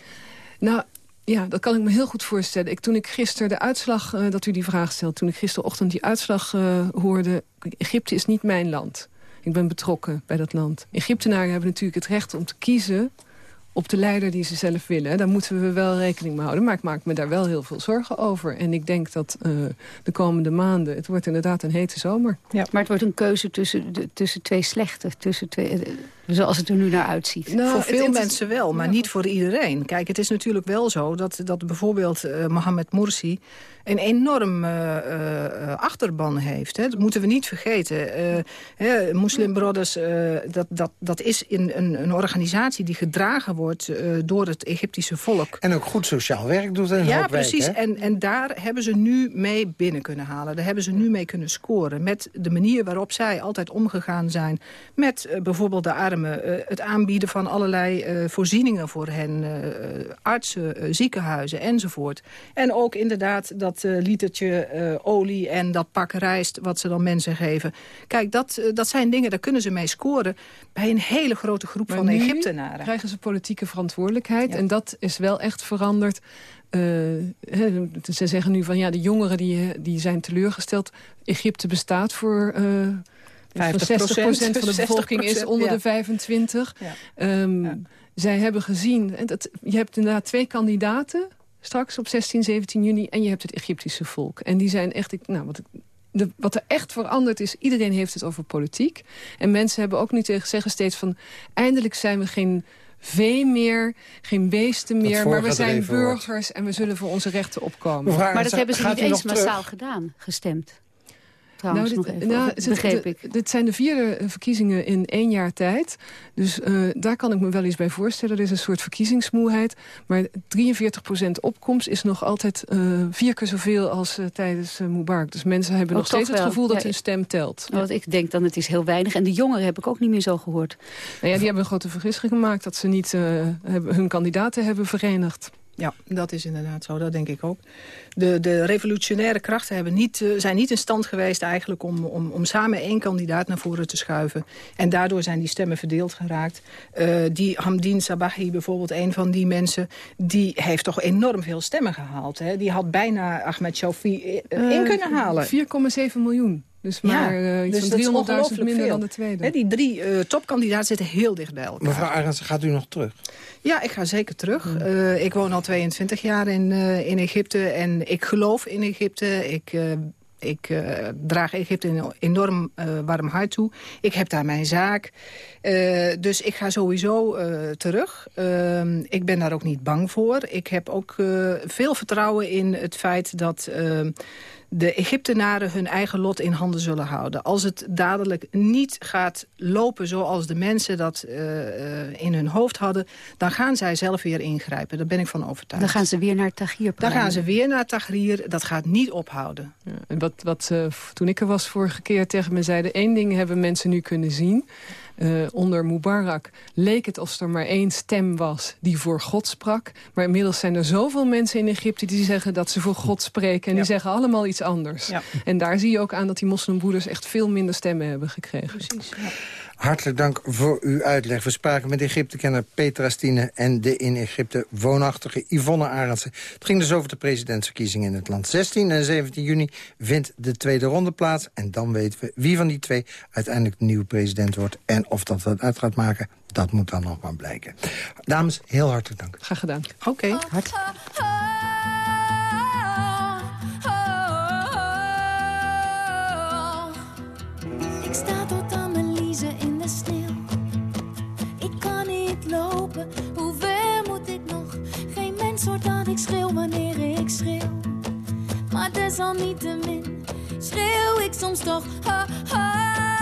Nou, ja, dat kan ik me heel goed voorstellen. Ik, toen ik gisteren de uitslag, uh, dat u die vraag stelt... toen ik gisterochtend die uitslag hoorde... Egypte is niet mijn land. Ik ben betrokken bij dat land. Egyptenaren hebben natuurlijk het recht om te kiezen op de leider die ze zelf willen. Daar moeten we wel rekening mee houden. Maar ik maak me daar wel heel veel zorgen over. En ik denk dat uh, de komende maanden... het wordt inderdaad een hete zomer. Ja. Maar het wordt een keuze tussen, de, tussen twee slechte. Tussen twee, eh, zoals het er nu naar uitziet. Nou, voor veel mensen wel, maar niet voor iedereen. Kijk, het is natuurlijk wel zo dat, dat bijvoorbeeld uh, Mohamed Morsi een enorm uh, uh, achterban heeft. Hè. Dat moeten we niet vergeten. Uh, Muslim Brothers, dat, dat, dat is in een, een organisatie die gedragen wordt door het Egyptische volk. En ook goed sociaal werk doet in Ja, precies. en, en daar hebben ze nu mee binnen kunnen halen. Daar hebben ze nu mee kunnen scoren. Met de manier waarop zij altijd omgegaan zijn met bijvoorbeeld de Arab beschermen. het aanbieden van allerlei voorzieningen voor hen. artsen, ziekenhuizen enzovoort. En ook inderdaad dat litertje olie en dat pak rijst... wat ze dan mensen geven. Kijk, dat, dat zijn dingen, daar kunnen ze mee scoren... bij een hele grote groep van Egyptenaren. krijgen ze politieke verantwoordelijkheid. En dat is wel echt veranderd ze zeggen nu van ja, de jongeren die, die zijn teleurgesteld. Egypte bestaat voor... Uh, 50 60% van de bevolking is onder de 25. Um, Zij hebben gezien... Dat, je hebt inderdaad twee kandidaten straks op 16, 17 juni... en je hebt het Egyptische volk. En die zijn echt... Nou, wat, de, wat er echt veranderd is, iedereen heeft het over politiek. En mensen hebben ook nu tegen zeggen steeds van... eindelijk zijn we geen vee meer, geen beesten meer. Maar we zijn burgers en we zullen voor onze rechten opkomen. maar dat hebben ze niet eens massaal gedaan, gestemd nou, dit, nou, begreep ik. Dit zijn de vierde verkiezingen in één jaar tijd. Dus uh, daar kan ik me wel eens bij voorstellen. Er is een soort verkiezingsmoeheid. Maar 43% opkomst is nog altijd uh, vier keer zoveel als uh, tijdens Mubarak. Dus mensen hebben oh, nog steeds het gevoel dat hun stem telt. Ja. ik denk dan het is heel weinig. En de jongeren heb ik ook niet meer zo gehoord. Nou ja, die hebben een grote vergissing gemaakt... dat ze niet hun kandidaten hebben verenigd. Ja, dat is inderdaad zo. Dat denk ik ook. De, de revolutionaire krachten hebben niet, uh, zijn niet in stand geweest eigenlijk om, om, om samen één kandidaat naar voren te schuiven. En daardoor zijn die stemmen verdeeld geraakt. Uh, die Hamdin Sabahi bijvoorbeeld, een van die mensen, die heeft toch enorm veel stemmen gehaald. Hè? Die had bijna Ahmed Shawfi uh, in kunnen halen. 4,7 miljoen. Dus maar ja, uh, iets dus van 300.000 minder veel. dan de tweede. die drie uh, topkandidaten zitten heel dicht bij elkaar. Mevrouw Arendsen, gaat u nog terug? Ja, ik ga zeker terug. Uh, ik woon al 22 jaar in, in Egypte en ik geloof in Egypte. Ik ik uh, draag Egypte een enorm uh, warm hart toe. Ik heb daar mijn zaak. Uh, dus ik ga sowieso terug. Ehm, ik ben daar ook niet bang voor. Ik heb ook veel vertrouwen in het feit dat ehm, de Egyptenaren hun eigen lot in handen zullen houden. Als het dadelijk niet gaat lopen zoals de mensen dat uh, in hun hoofd hadden... dan gaan zij zelf weer ingrijpen. Daar ben ik van overtuigd. Dan gaan ze weer naar Tahrir. Dan gaan ze weer naar Tahrir. Dat gaat niet ophouden. Ja, en wat, wat uh, toen ik er was vorige keer tegen me zeiden... één ding hebben mensen nu kunnen zien... Uh, onder Mubarak leek het alsof er maar één stem was die voor God sprak. Maar inmiddels zijn er zoveel mensen in Egypte die zeggen dat ze voor God spreken. En die zeggen allemaal iets anders. Ja. En daar zie je ook aan dat die moslimbroeders echt veel minder stemmen hebben gekregen. Precies, ja. Hartelijk dank voor uw uitleg. We spraken met Egypte-kenner Petra Stine en de in Egypte woonachtige Yvonne Arendsen. Het ging dus over de presidentsverkiezingen in het land. 16 en 17 juni vindt de tweede ronde plaats. En dan weten we wie van die twee uiteindelijk de nieuwe president wordt. En of dat wat uit gaat maken, dat moet dan nog maar blijken. Dames, heel hartelijk dank. Graag gedaan. Oké. Okay. ik desalniettemin schreeuw ik soms toch. Ha, ha.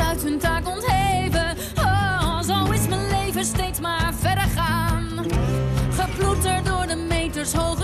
Uit hun taak ontheven. Oh, zo is mijn leven steeds maar verder gaan. Geploeterd door de meters hoge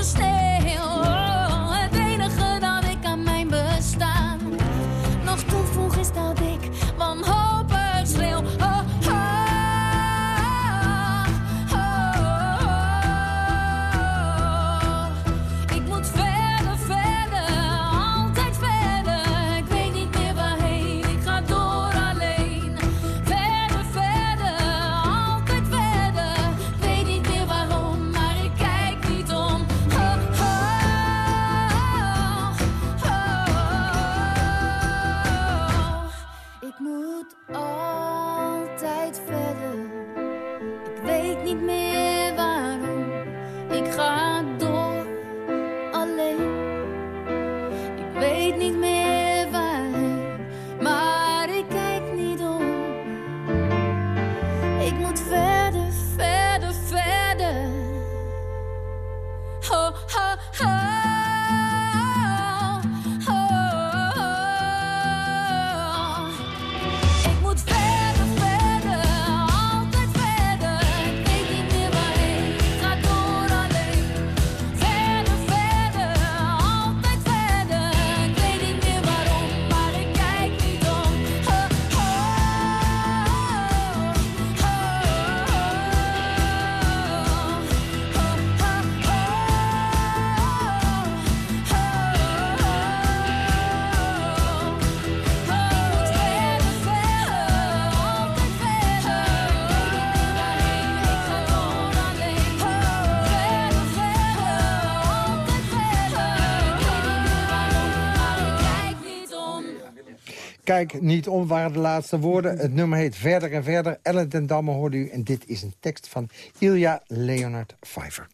Kijk niet om waren de laatste woorden. Het nummer heet Verder en Verder. Ellen ten Damme hoorde u. En dit is een tekst van Ilja Leonard Pfeiffer.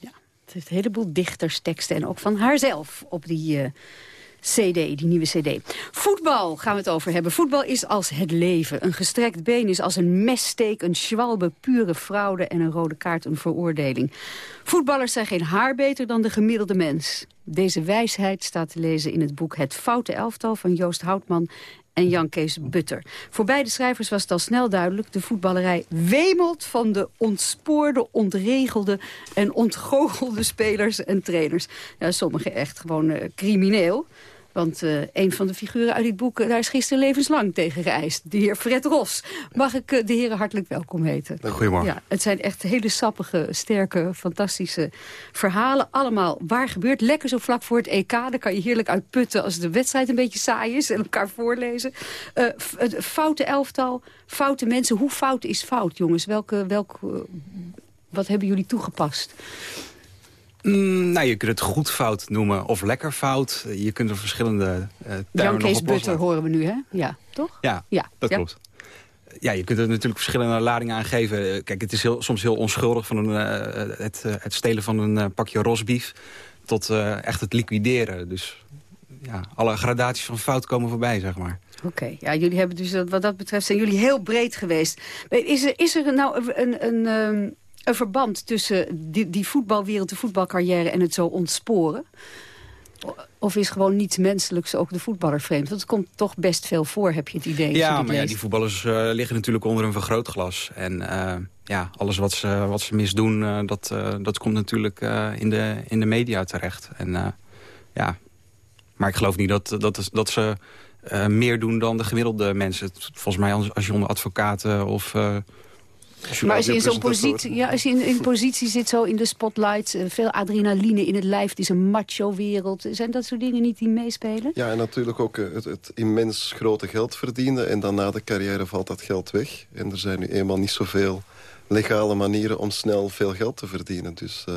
Het heeft een heleboel dichtersteksten en ook van haarzelf op die eh, cd, die nieuwe cd. Voetbal gaan we het over hebben. Voetbal is als het leven. Een gestrekt been is als een messteek, een schwalbe, pure fraude... en een rode kaart een veroordeling. Voetballers zijn geen haar beter dan de gemiddelde mens. Deze wijsheid staat te lezen in het boek Het Foute Elftal... van Joost Houtman en Jan Kees Butter. Voor beide schrijvers was het al snel duidelijk... de voetballerij wemelt van de ontspoorde, ontregelde... en ontgoochelde spelers en trainers. Ja, sommigen echt gewoon eh, crimineel. Want eh, een van de figuren uit dit boek, daar is gisteren levenslang tegen geëist. De heer Fred Ros. Mag ik eh, de heren hartelijk welkom heten? Goedemorgen. Ja, het zijn echt hele sappige, sterke, fantastische verhalen. Allemaal waar gebeurt. Lekker zo vlak voor het EK. Daar kan je heerlijk uitputten als de wedstrijd een beetje saai is. En elkaar voorlezen. Eh, het foute elftal, foute mensen. Hoe fout is fout, jongens? Welke, eh, wat hebben jullie toegepast? Mm, nou, je kunt het goed fout noemen of lekker fout. Je kunt er verschillende uh, termen Jan Butter horen we nu, hè? Ja, toch? Ja, Ja, dat ja. klopt. Ja, je kunt er natuurlijk verschillende ladingen aan geven. Eh, Kijk, het is heel, soms heel onschuldig van een, eh, het, het stelen van een pakje rosbief... tot echt het liquideren. Dus ja, alle gradaties van fout komen voorbij, zeg maar. Oké, ja, jullie hebben dus wat dat betreft zijn jullie heel breed geweest. Is er, is er nou een, een, een, ehm, een verband tussen die, die voetbalwereld, de voetbalcarrière en het zo ontsporen? Of is gewoon niets menselijks ook de voetballer vreemd? Want het komt toch best veel voor, heb je het idee. Ja, maar ja, die voetballers eh, liggen natuurlijk onder een vergrootglas. En eh, ja, alles wat ze, wat ze misdoen, eh, dat, dat komt natuurlijk in, de, in de media terecht. En ja, maar ik geloof niet dat, dat, dat ze meer doen dan de gemiddelde mensen. Volgens mij als, als je onder advocaten of... Maar als je in zo'n positie, ja, als je in, in positie zit, zo in de spotlight, eh, veel adrenaline in het lijf, het is een macho-wereld. Zijn dat soort dingen niet die meespelen? Ja, en natuurlijk ook eh, het, het immens grote geld verdienen. En dan na de carrière valt dat geld weg. En er zijn nu eenmaal niet zoveel legale manieren om snel veel geld te verdienen. Dus eh,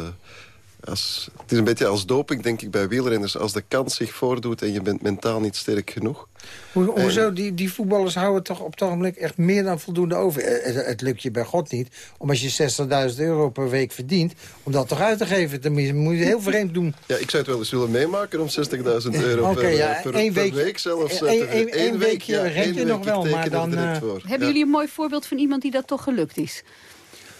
als, het is een beetje als doping, denk ik, bij wielrenners. Als de kans zich voordoet en je bent mentaal niet sterk genoeg... Hoe, En- hoezo? Die, die voetballers houden toch op het ogenblik echt meer dan voldoende over. Eh, Het, het lukt je bij God niet. Om als je 60.000 euro per week verdient... om dat toch uit te geven. Dan moet je- heel vreemd doen. Ja, ik zou het wel eens willen meemaken om 60.000 euro Oké, per, ja, per, één per week- week zelfs. eh, week, weekje ja, rent één je nog wel, maar dan, eh. Hebben Ja. jullie een mooi voorbeeld van iemand die dat toch gelukt is?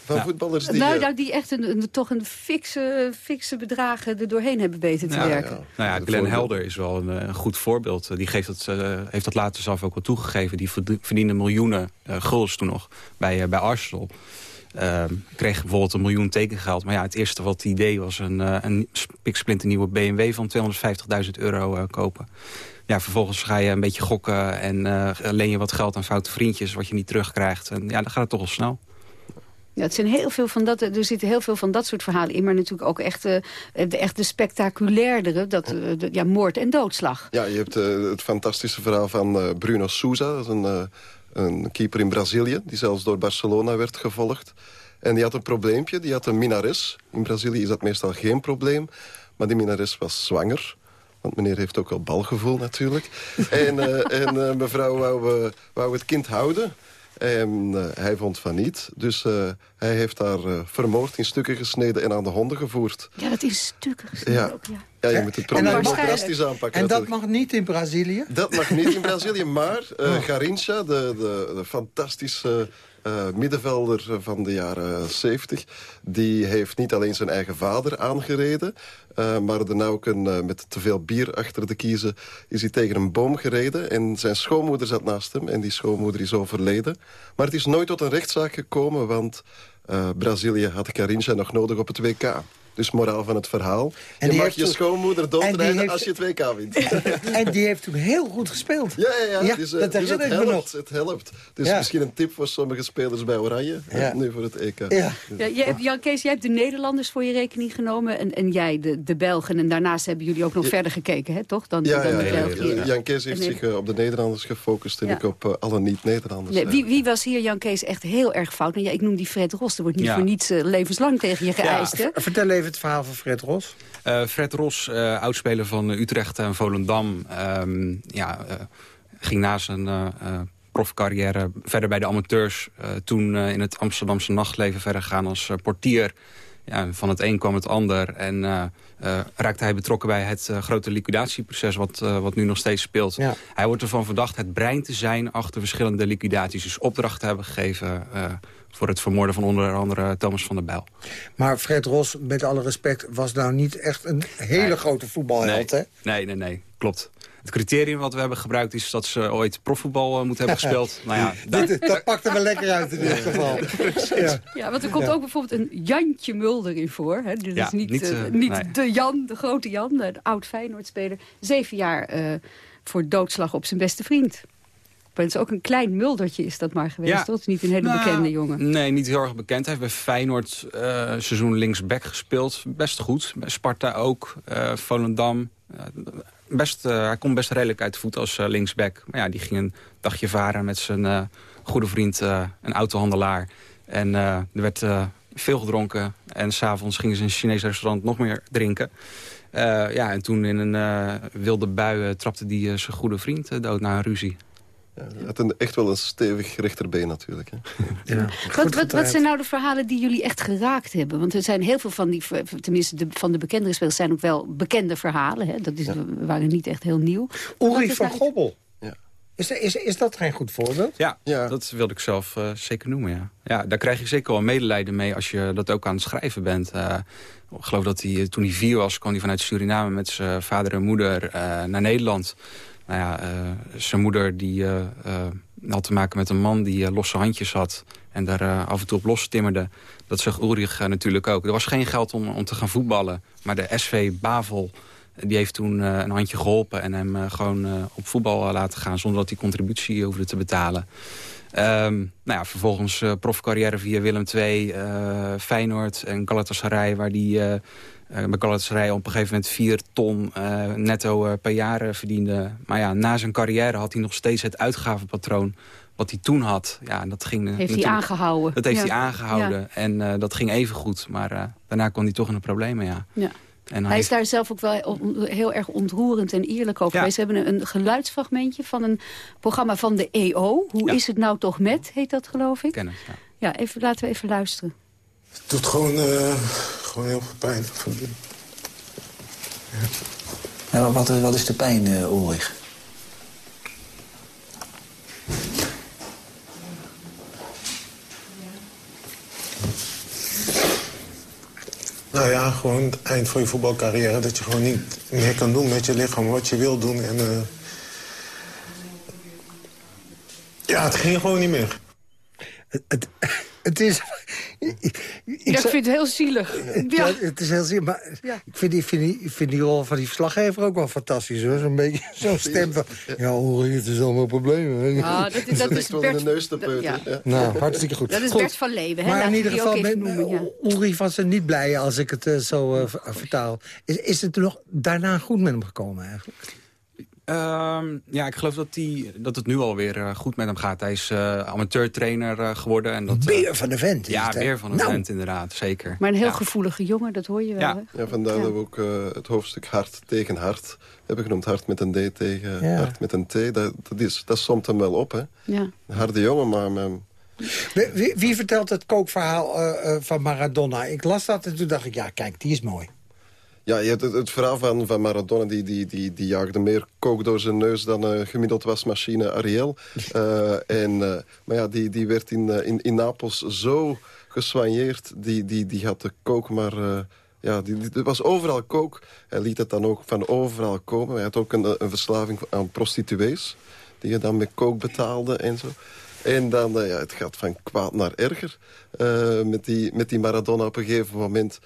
Van voetballers die... nou, eh, nou, die echt een, een- toch een fikse, fikse bedragen er doorheen hebben weten te Ja, werken. Nou ja, Glenn Helder is wel een, eh, een goed voorbeeld. Eh, Die geeft dat, eh, heeft dat later zelf ook wel toegegeven. Die verd- verdiende miljoenen uh, guldens toen nog bij, bij Arsenal. Uh, kreeg bijvoorbeeld een miljoen tekengeld. Maar ja, het eerste wat hij deed was een, uh, een spiksplinternieuwe BMW van 250.000 euro uh, kopen. Ja, vervolgens ga je een beetje gokken en uh, leen je wat geld aan foute vriendjes... wat je niet terugkrijgt. En ja, dan gaat het toch wel snel. Ja, het zijn heel veel van dat, er zitten heel veel van dat soort verhalen in. Maar natuurlijk ook echt, uh, de, echt de spectaculairdere. Dat, uh, de, ja, moord en doodslag. Ja, je hebt uh, het fantastische verhaal van Bruno Souza. Dat is een, een keeper in Brazilië. Die zelfs door Barcelona werd gevolgd. En die had een probleempje. Die had een minares. In Brazilië is dat meestal geen probleem. Maar die minares was zwanger. Want meneer heeft ook wel balgevoel natuurlijk. en en mevrouw wou, wou het kind houden. En uh, hij vond van niet. Dus uh, hij heeft haar uh, vermoord, in stukken gesneden en aan de honden gevoerd. Ja, dat is stukken gesneden ja. ook, ja. Ja, je moet het probleem ook drastisch aanpakken. En dat mag niet in Brazilië? Dat mag niet in Brazilië, maar uh, oh. Garincha, de, de, de fantastische eh, middenvelder van de jaren 70. Die heeft niet alleen zijn eigen vader aangereden... Uh, maar daarna ook een, uh, met te veel bier achter de kiezen is hij tegen een boom gereden. En zijn schoonmoeder zat naast hem en die schoonmoeder is overleden. Maar het is nooit tot een rechtszaak gekomen, want uh, Brazilië had Carincha nog nodig op het WK. Dus moraal van het verhaal. En je mag je schoonmoeder doodrijden heeft... als je het WK wint. en die heeft toen heel goed gespeeld. Ja, ja, ja. ja dus, uh, dat dus het, helpt, het helpt. Dus ja. misschien een tip voor sommige spelers bij Oranje. Ja. Nu voor het EK. Ja. Ja, jij hebt, Jan Kees, jij hebt de Nederlanders voor je rekening genomen. En, en jij de, de Belgen. En daarnaast hebben jullie ook nog verder gekeken, hè, toch? Dan, ja, dan ja, ja, Jan Kees heeft zich uh, op de Nederlanders gefocust. En ik op uh, alle niet-Nederlanders. Nee, wie, wie, was hier, Jan Kees, echt heel erg fout? Nou, ja, ik noem die Fred Ros. Er wordt niet voor niets levenslang tegen je geëist. Hè? Vertel even het verhaal van Fred Ros? Uh, Fred Ros, uh, oudspeler van Utrecht en Volendam... Um, ja, uh, ging na zijn profcarrière verder bij de amateurs. toen in het Amsterdamse nachtleven verder gaan als portier. Ja, van het een kwam het ander. En raakte hij betrokken bij het grote liquidatieproces... wat, wat nu nog steeds speelt. Ja. Hij wordt ervan verdacht het brein te zijn achter verschillende liquidaties. Dus opdrachten te hebben gegeven voor het vermoorden van onder andere Thomas van der Bijl. Maar Fred Ros, met alle respect, was nou niet echt een hele nee. grote voetbalheld, nee. hè? Nee, nee, nee, klopt. Het criterium wat we hebben gebruikt is dat ze ooit profvoetbal uh, moeten hebben gespeeld. nou ja, daar... Dit, dat pakte we lekker uit in dit geval. ja. ja, want er komt ook bijvoorbeeld een Jantje Mulder in voor. Hè? Dit ja, is niet, niet, uh, niet nee. de Jan, de grote Jan, de oud Feyenoord-speler. Zeven jaar uh, voor doodslag op zijn beste vriend. Maar het is ook een klein muldertje is dat maar geweest, ja. toch? Het is niet een hele nou, bekende jongen. Nee, niet heel erg bekend. Hij heeft bij Feyenoord uh, seizoen linksback gespeeld. Best goed. Bij Sparta ook. Uh, Volendam. Uh, best, hij komt best redelijk uit de voet als linksback. Maar ja, die ging een dagje varen met zijn goede vriend, een autohandelaar. En er werd veel gedronken. En s'avonds gingen ze in een Chinees restaurant nog meer drinken. ja, en toen in een wilde bui trapte die zijn goede vriend dood na een ruzie. Ja, het had echt wel een stevig rechterbeen natuurlijk. Hè. Ja. Wat, wat, wat, zijn nou de verhalen die jullie echt geraakt hebben? Want er zijn heel veel van die, tenminste de, van de bekendere spelers... zijn ook wel bekende verhalen. Hè? Dat is, ja. waren niet echt heel nieuw. Ulrich van Gobbel. Ja. Is, is, is dat geen goed voorbeeld? Ja, ja. dat wilde ik zelf uh, zeker noemen, ja. ja. Daar krijg je zeker wel medelijden mee als je dat ook aan het schrijven bent. Uh, ik geloof dat hij, toen hij vier was, kwam hij vanuit Suriname... met zijn vader en moeder uh, naar Nederland... Nou ja, uh, zijn moeder die, uh, uh, had te maken met een man die losse handjes had... en daar af en toe op los timmerde. Dat zag Ulrich natuurlijk ook. Er was geen geld om, om te gaan voetballen. Maar de SV Bavel die heeft toen een handje geholpen... en hem gewoon op voetbal laten gaan... zonder dat hij contributie hoefde te betalen. Um, nou ja, vervolgens profcarrière via Willem II, Feyenoord en Galatasaray... waar die uh, bij Galatasaray op een gegeven moment 4 ton uh, netto uh, per jaar verdiende. Maar ja, na zijn carrière had hij nog steeds het uitgavenpatroon wat hij toen had. Ja, dat ging, heeft hij aangehouden. Dat heeft ja. hij aangehouden. Ja. En dat ging even goed. Maar daarna kwam hij toch in de problemen, ja. ja. En hij, hij is daar zelf ook wel heel erg ontroerend en eerlijk over geweest. Ze hebben een geluidsfragmentje van een programma van de EO. Hoe is het nou toch met, heet dat geloof ik? Ja even, laten we even luisteren. Het doet gewoon, uh, gewoon heel veel pijn. Ja. Ja, wat, wat, is de pijn, uh, Ulrich? Nou ja, gewoon het eind van je voetbalcarrière. Dat je gewoon niet meer kan doen met je lichaam wat je wil doen. En, uh... Ja, het ging gewoon niet meer. Het, het, het is... Ik, ik, vind het heel zielig. Ja. ja. het is heel zielig, maar ja. ik, vind die, vind, die, vind die rol van die verslaggever ook wel fantastisch. hoor. Zo'n beetje zo'n stem van... Ja, hoor, het is allemaal problemen. Ah, dat is, dat is Bert, de neus te. Ja. Ja. Nou, hartstikke goed. Dat is goed. Bert van Leeuwen. Maar in ieder geval, ja. Ulrich was er niet blij als ik het uh, zo uh, vertaal. Is, is het er nog daarna goed met hem gekomen eigenlijk? Um, ja, ik geloof dat, die, dat het nu alweer uh, goed met hem gaat. Hij is uh, amateurtrainer uh, geworden. En dat, beer van de vent. Ja, het, beer van de nou. vent inderdaad, zeker. Maar een heel ja. gevoelige jongen, dat hoor je wel. Ja, ja vandaar ja. dat we ook het hoofdstuk hart tegen hart hebben genoemd. Hart met een D tegen ja. hart met een T. Dat, dat, is, dat somt hem wel op, hè. Ja. Een harde jongen, maar... Met, wie, wie, wie, vertelt het kookverhaal van Maradona? Ik las dat en toen dacht ik, ja, kijk, die is mooi. Ja, je hebt het, het verhaal van, van Maradona, die, die, die, die jaagde meer kook door zijn neus dan een gemiddeld wasmachine Ariel. Uh, en, uh, maar ja, die, die werd in, in, in Napels zo gesoigneerd, die, die, die had de kook maar... ja, die, die, er was overal kook. Hij liet het dan ook van overal komen. Hij had ook een, een verslaving aan prostituees, die je dan met kook betaalde en zo. En dan, ja, het gaat van kwaad naar erger. met, die, met die Maradona op een gegeven moment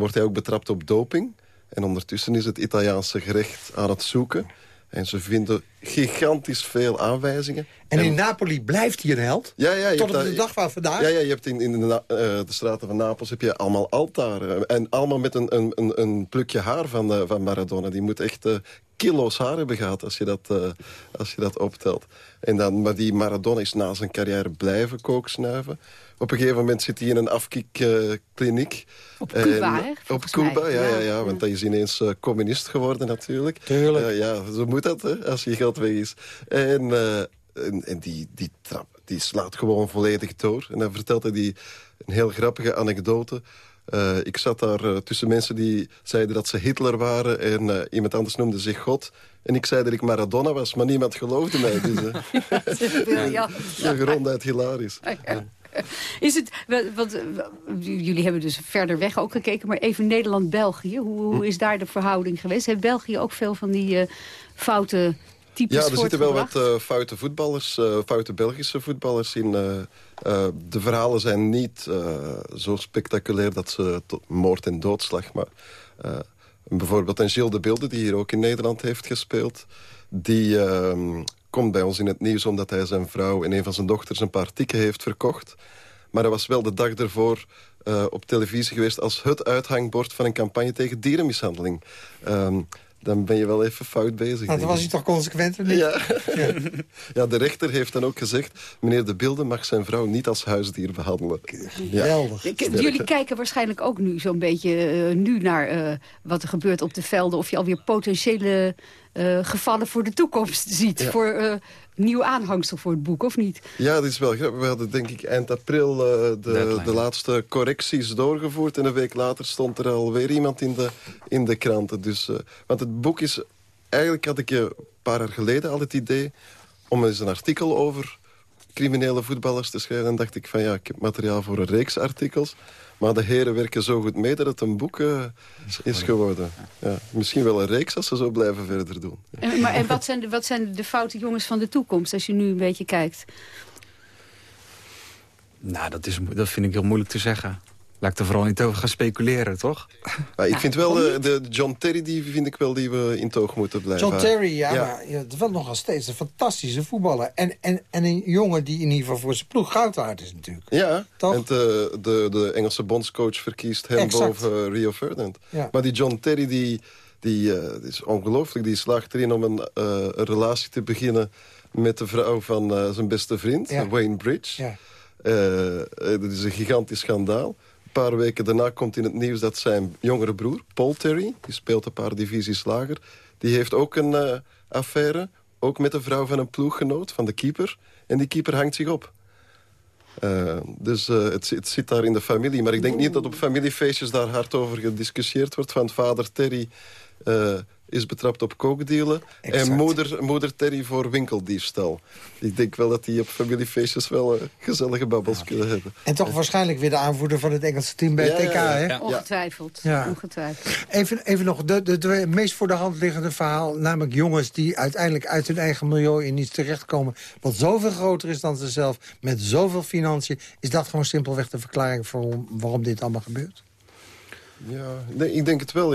wordt hij ook betrapt op doping. En ondertussen is het Italiaanse gerecht aan het zoeken. En ze vinden gigantisch veel aanwijzingen. En, in Napoli blijft hij een held? Ja, ja. Tot op de dag van vandaag? Ja, ja je hebt in, in de, uh, de, straten van Napels heb je allemaal altaren. En allemaal met een, een, een plukje haar van, uh, van Maradona. Die moet echt uh, kilo's haar hebben gehad als je dat, als je dat optelt. En dan, maar die Maradona is na zijn carrière blijven kooksnuiven. Op een gegeven moment zit hij in een afkikkliniek. op Cuba, hè? Op Cuba, ja, ja, ja, want hij is ineens uh, communist geworden natuurlijk. Tuurlijk. Uh, ja, zo moet dat, hè, als je geld weg is. En, uh, en, en, die, die trap, die slaat gewoon volledig door. En dan vertelt hij die, een heel grappige anekdote... Uh, ik zat daar uh, tussen mensen die zeiden dat ze Hitler waren... en uh, iemand anders noemde zich God. En ik zei dat ik Maradona was, maar niemand geloofde mij. Dus, dat is briljant. Ja, ronduit hilarisch. Is het, want, jullie hebben dus verder weg ook gekeken, maar even Nederland-België. Hoe, hoe, is daar de verhouding geweest? Heeft België ook veel van die foute types Ja, er zitten wel wat uh, foute voetballers, uh, foute Belgische voetballers in. Uh, de verhalen zijn niet zo spectaculair dat ze tot moord en doodslag... maar bijvoorbeeld een Gilles de Bilde, die hier ook in Nederland heeft gespeeld... die ehm, komt bij ons in het nieuws omdat hij zijn vrouw en een van zijn dochters... een paar tikken heeft verkocht. Maar hij was wel de dag ervoor op televisie geweest... als het uithangbord van een campagne tegen dierenmishandeling... Um, dan ben je wel even fout bezig. Nou, dan was hij toch consequent of niet? Ja. ja. ja. de rechter heeft dan ook gezegd... meneer De Bilde mag zijn vrouw niet als huisdier behandelen. Geweldig. Ja. Jullie kijken waarschijnlijk ook nu zo'n beetje uh, nu naar uh, wat er gebeurt op de velden... of je alweer potentiële uh, gevallen voor de toekomst ziet... Ja. voor nieuw aanhangsel voor het boek, of niet? Ja, dat is wel grappig. We hadden denk ik eind april uh, de, de laatste correcties doorgevoerd... en een week later stond er alweer iemand in de, in de kranten. Dus, uh, want het boek is... Eigenlijk had ik een paar jaar geleden al het idee... om eens een artikel over criminele voetballers te schrijven. En dacht ik van ja, ik heb materiaal voor een reeks artikels... Maar de heren werken zo goed mee dat het een boek uh, is geworden. Ja, misschien wel een reeks als ze zo blijven verder doen. En, maar, en wat, zijn de, wat zijn de foute jongens van de toekomst als je nu een beetje kijkt? Nou, dat, is, dat vind ik heel moeilijk te zeggen. Laat ik er vooral niet over gaan speculeren, toch? Maar ik vind wel, de, de, John Terry, die vind ik wel die we in toog moeten blijven. John Terry, ja, ja. maar ja, wel nog steeds een fantastische voetballer. En, en, en een jongen die in ieder geval voor zijn ploeg goud waard is natuurlijk. Ja, Toch? en de, de, de Engelse bondscoach verkiest hem Exact. boven Rio Ferdinand. Ja. Maar die John Terry, die, die, uh, die is ongelooflijk. Die slaagt erin om een, uh, een relatie te beginnen met de vrouw van uh, zijn beste vriend, Ja. Wayne Bridge. Ja. dat is een gigantisch schandaal. Paar weken daarna komt in het nieuws dat zijn jongere broer, Paul Terry... die speelt een paar divisies lager... die heeft ook een uh, affaire, ook met de vrouw van een ploeggenoot, van de keeper. En die keeper hangt zich op. Uh, dus uh, het, het, zit daar in de familie. Maar ik denk niet dat op familiefeestjes daar hard over gediscussieerd wordt. Want vader Terry is betrapt op kookdealen. Exact. En moeder, moeder Terry voor winkeldiefstal. Ik denk wel dat die op familiefeestjes wel uh, gezellige babbels ja. kunnen hebben. En toch waarschijnlijk weer de aanvoerder van het Engelse team bij Ja, het TK, ja, ja. hè? Ja. Ongetwijfeld. Ja. Ongetwijfeld. Even, even nog, de, de, de meest voor de hand liggende verhaal... namelijk jongens die uiteindelijk uit hun eigen milieu in iets terechtkomen... wat zoveel groter is dan ze zelf, met zoveel financiën... is dat gewoon simpelweg de verklaring voor waarom dit allemaal gebeurt? Ja, nee, ik denk het wel.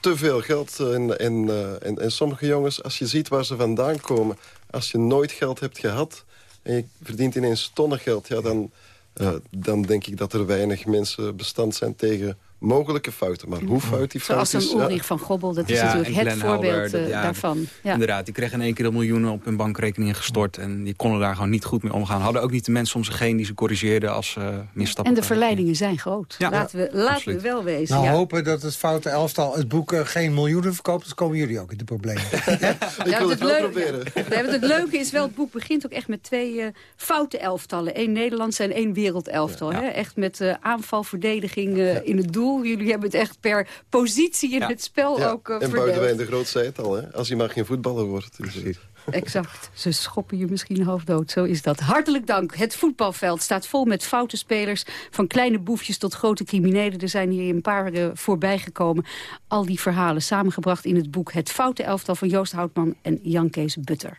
Te veel geld. En, en, uh, en, en sommige jongens, als je ziet waar ze vandaan komen... als je nooit geld hebt gehad en je verdient ineens tonnen geld... Ja, dan, uh, dan denk ik dat er weinig mensen bestand zijn tegen mogelijke fouten. Maar hoe fout die fout Zoals is... een Ulrich van Gobbel, dat is Ja, natuurlijk het Glenn voorbeeld dat- ja, daarvan. Ja. Inderdaad, die kregen in één keer de miljoenen op hun bankrekening gestort. En die konden daar gewoon niet goed mee omgaan. Hadden ook niet de mensen om zich heen die ze corrigeerden als uh, misstappen. En de verleidingen zijn groot. Ja. laten we, laten we wel wezen. Nou, ja. hopen dat het foute elftal het boek uh, geen miljoenen verkoopt... dan komen jullie ook in de problemen. Ik wil Ja, het wel proberen. Het leuke is wel, het boek begint ook echt met twee eh, foute elftallen. Eén Nederlandse en één wereldelftal. Hè? Echt met eh, aanval, verdediging eh, in het doel. Jullie hebben het echt per positie in het spel ook uh, En verdeeld. Boudewijn de Groot zei het al, hè? als hij maar geen voetballer wordt. Dus, Exact. Ze schoppen je misschien hoofddood. Zo is dat. Hartelijk dank. Het voetbalveld staat vol met foute spelers. Van kleine boefjes tot grote criminelen. Er zijn hier een paar uh, voorbij gekomen. Al die verhalen samengebracht in het boek Het Foute Elftal van Joost Houtman en Jan Kees Butter.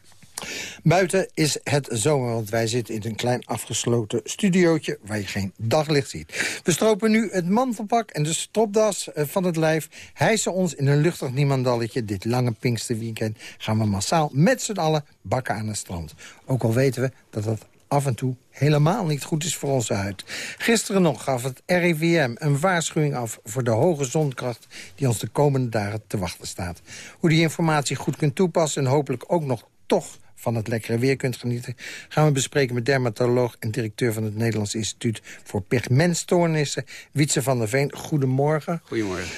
Buiten is het zomer, want wij zitten in een klein afgesloten studiootje... waar je geen daglicht ziet. We stropen nu het mantelpak en de stropdas eh, van het lijf... hijsen ons in een luchtig niemandalletje. Dit lange Pinksterweekend gaan we massaal met z'n allen bakken aan het strand. Ook al weten we dat dat af en toe helemaal niet goed is voor onze huid. Gisteren nog gaf het RIVM een waarschuwing af voor de hoge zonkracht... die ons de komende dagen te wachten staat. Hoe die informatie goed kunt toepassen en hopelijk ook nog toch van het lekkere weer kunt genieten... gaan we bespreken met dermatoloog en directeur van het Nederlands Instituut... voor Pigmentstoornissen, Wietse van der Veen. Goedemorgen. Goedemorgen.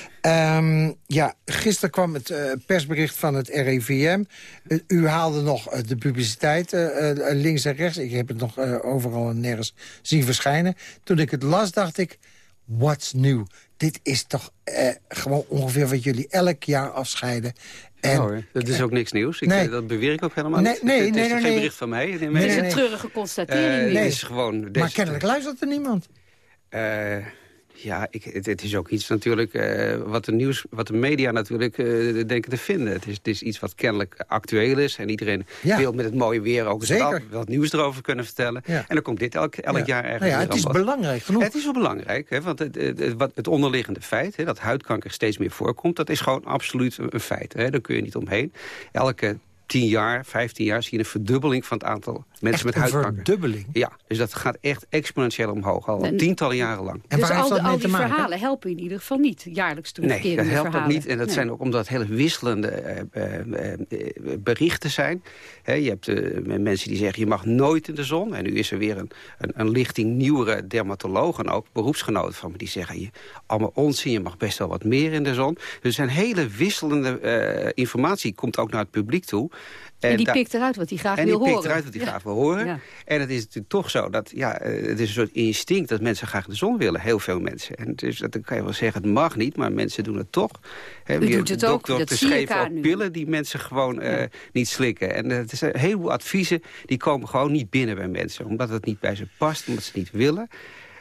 Um, ja, gisteren kwam het uh, persbericht van het RIVM. Uh, u haalde nog uh, de publiciteit links en rechts. Ik heb het nog overal en nergens zien verschijnen. Toen ik het las, dacht ik... What's new? Dit is toch gewoon ongeveer wat jullie elk jaar afscheiden. En, hoor, dat is ook niks nieuws. Ik, nee. Dat beweer ik ook helemaal nee, niet. Nee, het, het nee, is nee, geen nee. bericht van mij. Het is een treurige constatering. Uh, nee. is gewoon maar deze kennelijk luistert er niemand. Uh, ja, ik, het, het, is ook iets natuurlijk uh, wat, de nieuws, wat de media natuurlijk uh, denken te vinden. Het is, het is iets wat kennelijk actueel is. En iedereen ja. wil met het mooie weer ook wat, wat nieuws erover kunnen vertellen. Ja. En dan komt dit elk, elk ja. jaar eigenlijk nou ja, Het is wat. belangrijk genoeg. Het is wel belangrijk, hè, want het, het, het, het onderliggende feit... Hè, dat huidkanker steeds meer voorkomt, dat is gewoon absoluut een feit. Hè. Daar kun je niet omheen. Elke 10 jaar, 15 jaar zie je een verdubbeling van het aantal mensen echt met huidkanker. Een verdubbeling? Ja, dus dat gaat echt exponentieel omhoog, al en, tientallen jaren lang. En dus al, de, al die verhalen helpen in ieder geval niet, jaarlijks terugkerende Nee, dat helpt verhalen. ook niet. En dat nee. zijn ook omdat het hele wisselende uh, uh, uh, berichten zijn. He, je hebt eh, mensen die zeggen, je mag nooit in de zon. En nu is er weer een, een, een lichting nieuwere dermatologen, ook beroepsgenoten van me, die zeggen, je, allemaal onzin, je mag best wel wat meer in de zon. Dus er zijn hele wisselende eh, informatie, komt ook naar het publiek toe. En, en die pikt eruit wat hij graag en wil die horen. pikt eruit wat hij ja. graag wil horen. Ja. En het is natuurlijk toch zo dat ja, het is een soort instinct dat mensen graag de zon willen. Heel veel mensen. En dus, dat kan je wel zeggen, het mag niet, maar mensen doen het toch. He, U doet het ook, dat zie ik pillen die mensen gewoon ja. uh, niet slikken. En het is een heleboel adviezen die komen gewoon niet binnen bij mensen. Omdat het niet bij ze past, omdat ze het niet willen.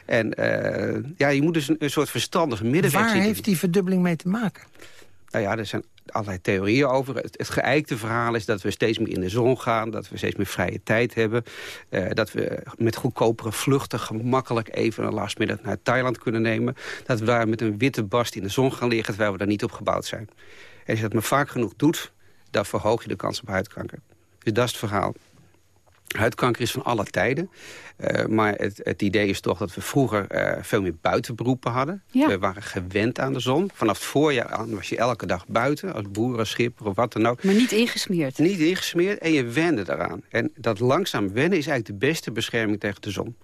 En uh, ja, je moet dus een, een soort verstandige middenweg Waar heeft die verdubbeling mee te maken? Nou ja, er zijn allerlei theorieën over. Het, geëikte verhaal is dat we steeds meer in de zon gaan... dat we steeds meer vrije tijd hebben... Uh, dat we met goedkopere vluchten gemakkelijk even een lastmiddag naar Thailand kunnen nemen... dat we daar met een witte bast in de zon gaan liggen... terwijl we daar niet op gebouwd zijn. En als je dat maar vaak genoeg doet, dan verhoog je de kans op huidkanker. Dus dat is het verhaal. Huidkanker is van alle tijden. Uh, maar het, het, idee is toch dat we vroeger uh, veel meer buitenberoepen hadden. Ja. We waren gewend aan de zon. Vanaf het voorjaar aan was je elke dag buiten. Als boer, als schipper of wat dan ook. Maar niet ingesmeerd. Niet ingesmeerd en je wende eraan. En dat langzaam wennen is eigenlijk de beste bescherming tegen de zon.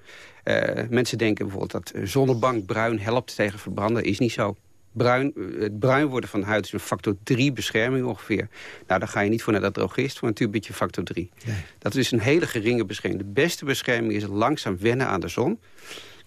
Uh, mensen denken bijvoorbeeld dat zonnebank bruin helpt tegen verbranden. Is niet zo. Bruin, het bruin worden van de huid is een factor 3 bescherming ongeveer. Nou, dan ga je niet voor naar dat drogist, voor een tubetje factor 3. Nee. Dat is een hele geringe bescherming. De beste bescherming is langzaam wennen aan de zon.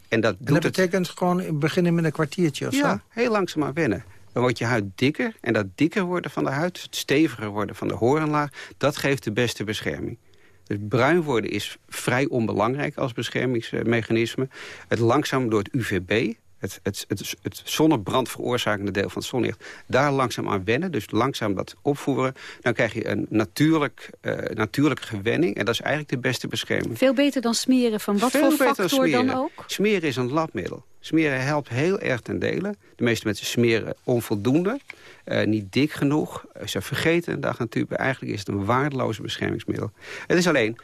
En dat, en dat betekent het... gewoon beginnen met een kwartiertje of ja, zo? Ja, heel langzaam aan wennen. Dan wordt je huid dikker. En dat dikker worden van de huid, het steviger worden van de horenlaag... dat geeft de beste bescherming. Dus bruin worden is vrij onbelangrijk als beschermingsmechanisme. Het langzaam door het UVB, het, het, het, het zonnebrand veroorzakende deel van het zonlicht... daar langzaam aan wennen, dus langzaam dat opvoeren... dan krijg je een natuurlijk, uh, natuurlijke gewenning. En dat is eigenlijk de beste bescherming. Veel beter dan smeren van wat Veel voor factor dan, dan ook? Smeren is een labmiddel. Smeren helpt heel erg ten dele. De meeste mensen smeren onvoldoende. Uh, niet dik genoeg. Uh, ze vergeten een dag aan tuben. Eigenlijk is het een waardeloze beschermingsmiddel. Het is alleen,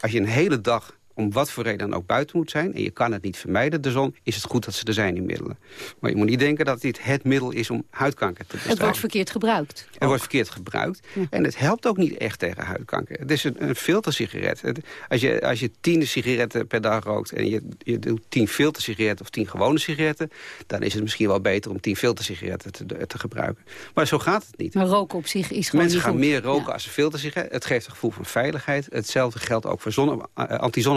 als je een hele dag om wat voor reden dan ook buiten moet zijn... en je kan het niet vermijden, de zon, is het goed dat ze er zijn, die middelen. Maar je moet niet denken dat dit het middel is om huidkanker te bestrijden. Het wordt verkeerd gebruikt. Het wordt verkeerd gebruikt. Ja. En het helpt ook niet echt tegen huidkanker. Het is een, een filtersigaret. Als je, als je tien sigaretten per dag rookt... en je, je doet tien filtersigaretten of tien gewone sigaretten... dan is het misschien wel beter om tien filtersigaretten te, te gebruiken. Maar zo gaat het niet. Maar roken op zich is gewoon Mensen gaan goed. meer roken ja. als een filtersigaret. Het geeft een gevoel van veiligheid. Hetzelfde geldt ook voor zonne, uh,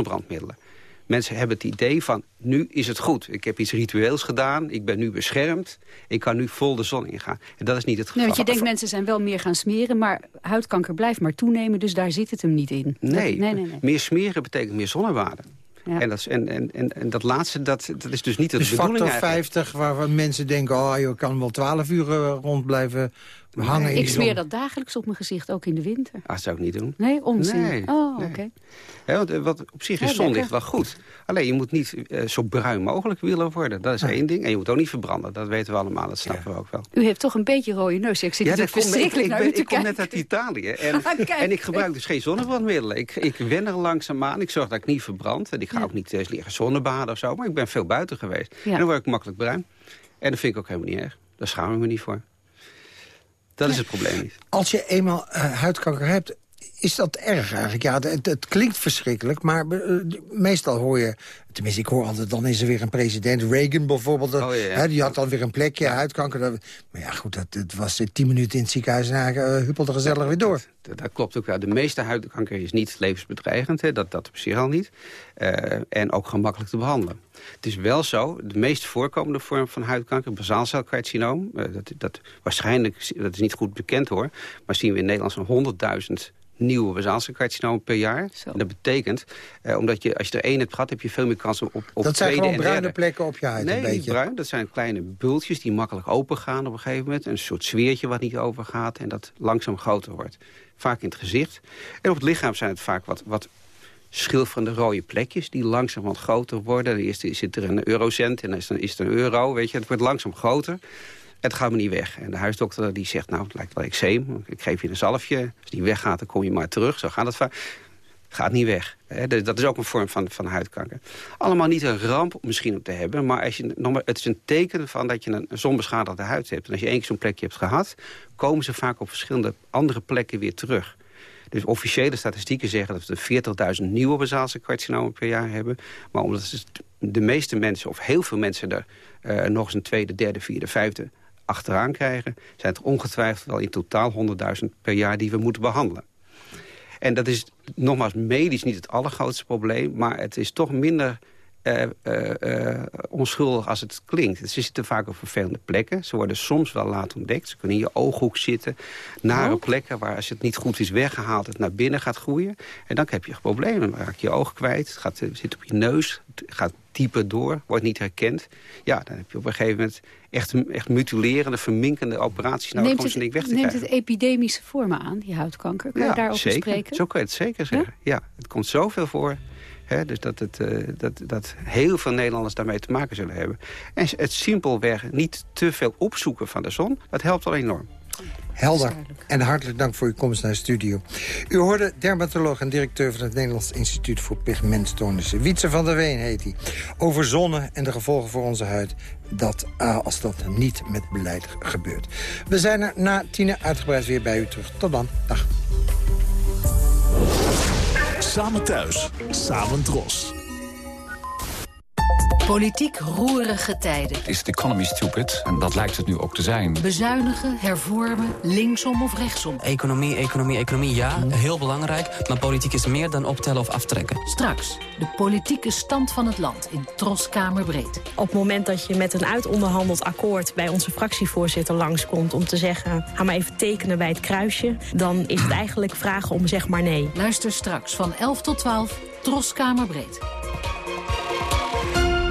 antizonnebrandmiddelen. Mensen hebben het idee van, nu is het goed. Ik heb iets ritueels gedaan, ik ben nu beschermd. Ik kan nu vol de zon ingaan. En dat is niet het geval. Nee, want je denkt, mensen zijn wel meer gaan smeren... maar huidkanker blijft maar toenemen, dus daar zit het hem niet in. Nee, nee, nee, nee. meer smeren betekent meer zonnewaarde. Ja. En, dat, en, en, en, en, dat laatste, dat, dat is dus niet het dus bedoeling factor 50, waar mensen denken... oh, je kan wel 12 uur eh, rond blijven hangen nee, in Ik smeer dat dagelijks op mijn gezicht, ook in de winter. Ah, dat zou ik niet doen. Nee, onzin. Nee, oh, nee. oké. Want, eh, wat op zich is zonlicht wel goed. Alleen je moet niet eh, zo bruin mogelijk willen worden. Dat is één ding. En je moet ook niet verbranden. Dat weten we allemaal. Dat snappen we ook wel. U heeft toch een beetje rode neus. Ik zit Ja, natuurlijk verschrikkelijk ik, naar ben- u te ik kom net uit Italië. En, Kijk. en ik gebruik dus geen zonnebrandmiddelen. Ik, ik wen er langzaam aan. Ik zorg dat ik niet verbrand. En ik ga ook niet eens liggen zonnebaden of zo. Maar ik ben veel buiten geweest. En dan word ik makkelijk bruin. En dat vind ik ook helemaal niet erg. Daar schaam ik me niet voor. Dat is het probleem niet. Als je eenmaal eh, huidkanker hebt, is dat erg eigenlijk? Ja, het, het klinkt verschrikkelijk, maar eh, meestal hoor je... Tenminste, ik hoor altijd, dan is er weer een president. Reagan bijvoorbeeld, dat- Oh, ja, ja. Hè, die had dan weer een plekje, huidkanker. Dat, maar ja, goed, dat, het was eh, tien minuten in het ziekenhuis... en hij uh, huppelde gezellig weer door. Dat, dat klopt ook wel. De meeste huidkanker is niet levensbedreigend. Hè. Dat, dat op zich al niet. En ook gemakkelijk te behandelen. Het is wel zo, de meest voorkomende vorm van huidkanker... bazaalcelcarcinoom, dat, dat, waarschijnlijk, dat is niet goed bekend hoor... maar zien we in Nederland zo'n 100.000 nieuwe bazaalcelcarcinomen per jaar. En dat betekent, eh, omdat je, als je er één hebt gehad... heb je veel meer kans op, op dat zijn tweede gewoon en bruine derde. plekken op je huid, Nee, een niet beetje. bruin. Dat zijn kleine bultjes die makkelijk open gaan op een gegeven moment. Een soort sfeertje wat niet overgaat en dat langzaam groter wordt. Vaak in het gezicht. En op het lichaam zijn het vaak wat, wat schilferende rode plekjes... die langzaam wat groter worden. Eerst zit er een eurocent en dan is er, is er een euro. Weet je. Het wordt langzaam groter. Het gaat me niet weg. En de huisdokter die zegt, nou, het lijkt wel eczeem. Ik geef je een zalfje. Als die weggaat, dan kom je maar terug. Zo gaat het vaak. Gaat niet weg. Dus dat is ook een vorm van, van huidkanker. Allemaal niet een ramp misschien om te hebben. Maar als je, nog maar, het is een teken van dat je een zonbeschadigde huid hebt. En als je één keer zo'n plekje hebt gehad... komen ze vaak op verschillende andere plekken weer terug. Dus officiële statistieken zeggen dat we 40.000 nieuwe basaalse carcinomen per jaar hebben. Maar omdat de meeste mensen, of heel veel mensen er eh, nog eens een tweede, derde, vierde, vijfde achteraan krijgen... zijn het ongetwijfeld wel in totaal 100.000 per jaar die we moeten behandelen. En dat is nogmaals medisch niet het allergrootste probleem... maar het is toch minder eh, eh, eh, onschuldig als het klinkt. Ze zitten vaak op vervelende plekken. Ze worden soms wel laat ontdekt. Ze kunnen in je ooghoek zitten. Nare Oh. plekken waar als het niet goed is weggehaald... het naar binnen gaat groeien. En dan heb je problemen. Dan raak je je oog kwijt. Het gaat, zit op je neus. Het gaat dieper door. Wordt niet herkend. Ja, dan heb je op een gegeven moment... echt, echt mutilerende, verminkende operaties nodig... Neemt om ding weg te neemt krijgen. het epidemische vormen aan, die huidkanker? Kun je daarover zeker. spreken? Zo kan je het zeker zeggen. Ja, het komt zoveel voor. Hè, dus dat, het, eh, dat, dat heel veel Nederlanders daarmee te maken zullen hebben. En het simpelweg niet te veel opzoeken van de zon, dat helpt al enorm. Helder. En hartelijk dank voor uw komst naar de studio. U hoorde dermatoloog en directeur van het Nederlands Instituut voor Pigmentstoornissen. Wietse van der Ween heet hij. Over zonne en de gevolgen voor onze huid. Dat, ah, als dat niet met beleid gebeurt. We zijn er na tienen uitgebreid weer bij u terug. Tot dan. Dag. Samen thuis, samen dros. Politiek roerige tijden. Is de economy stupid? En dat lijkt het nu ook te zijn. Bezuinigen, hervormen, linksom of rechtsom. Economie, economie, economie, ja, heel belangrijk. Maar politiek is meer dan optellen of aftrekken. Straks de politieke stand van het land in Troskamerbreed. Op het moment dat je met een uitonderhandeld akkoord... bij onze fractievoorzitter langskomt om te zeggen... ga maar even tekenen bij het kruisje... dan is het eigenlijk vragen om zeg maar nee. Luister straks van 11 tot 12 Troskamerbreed.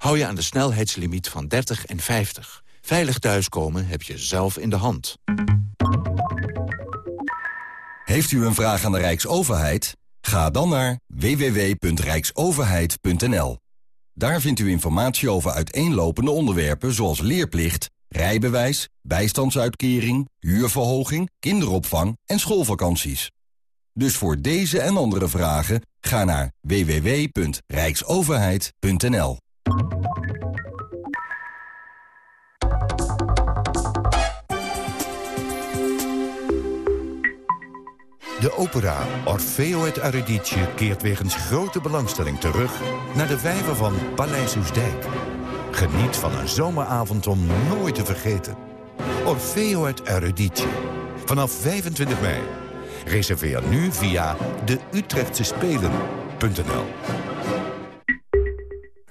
Hou je aan de snelheidslimiet van 30 en 50. Veilig thuiskomen heb je zelf in de hand. Heeft u een vraag aan de Rijksoverheid? Ga dan naar www.rijksoverheid.nl. Daar vindt u informatie over uiteenlopende onderwerpen zoals leerplicht, rijbewijs, bijstandsuitkering, huurverhoging, kinderopvang en schoolvakanties. Dus voor deze en andere vragen ga naar www.rijksoverheid.nl. De opera Orfeo et Aruditje keert wegens grote belangstelling terug... naar de vijver van Paleis Oesdijk. Geniet van een zomeravond om nooit te vergeten. Orfeo et Aruditje. Vanaf 25 mei. Reserveer nu via de Utrechtse Spelen.nl.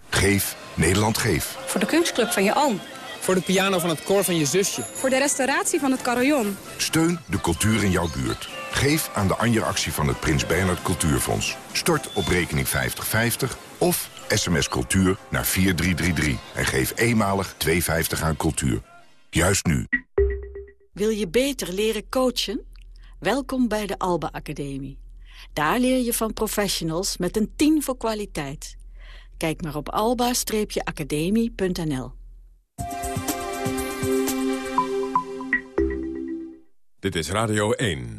Geef Nederland Geef. Voor de kunstclub van je oom. Voor de piano van het koor van je zusje. Voor de restauratie van het carillon. Steun de cultuur in jouw buurt. Geef aan de Anja-actie van het Prins Bernhard Cultuurfonds. Stort op rekening 5050 of sms cultuur naar 4333. En geef eenmalig 2,50 aan cultuur. Juist nu. Wil je beter leren coachen? Welkom bij de Alba Academie. Daar leer je van professionals met een 10 voor kwaliteit. Kijk maar op alba-academie.nl. Dit is Radio 1.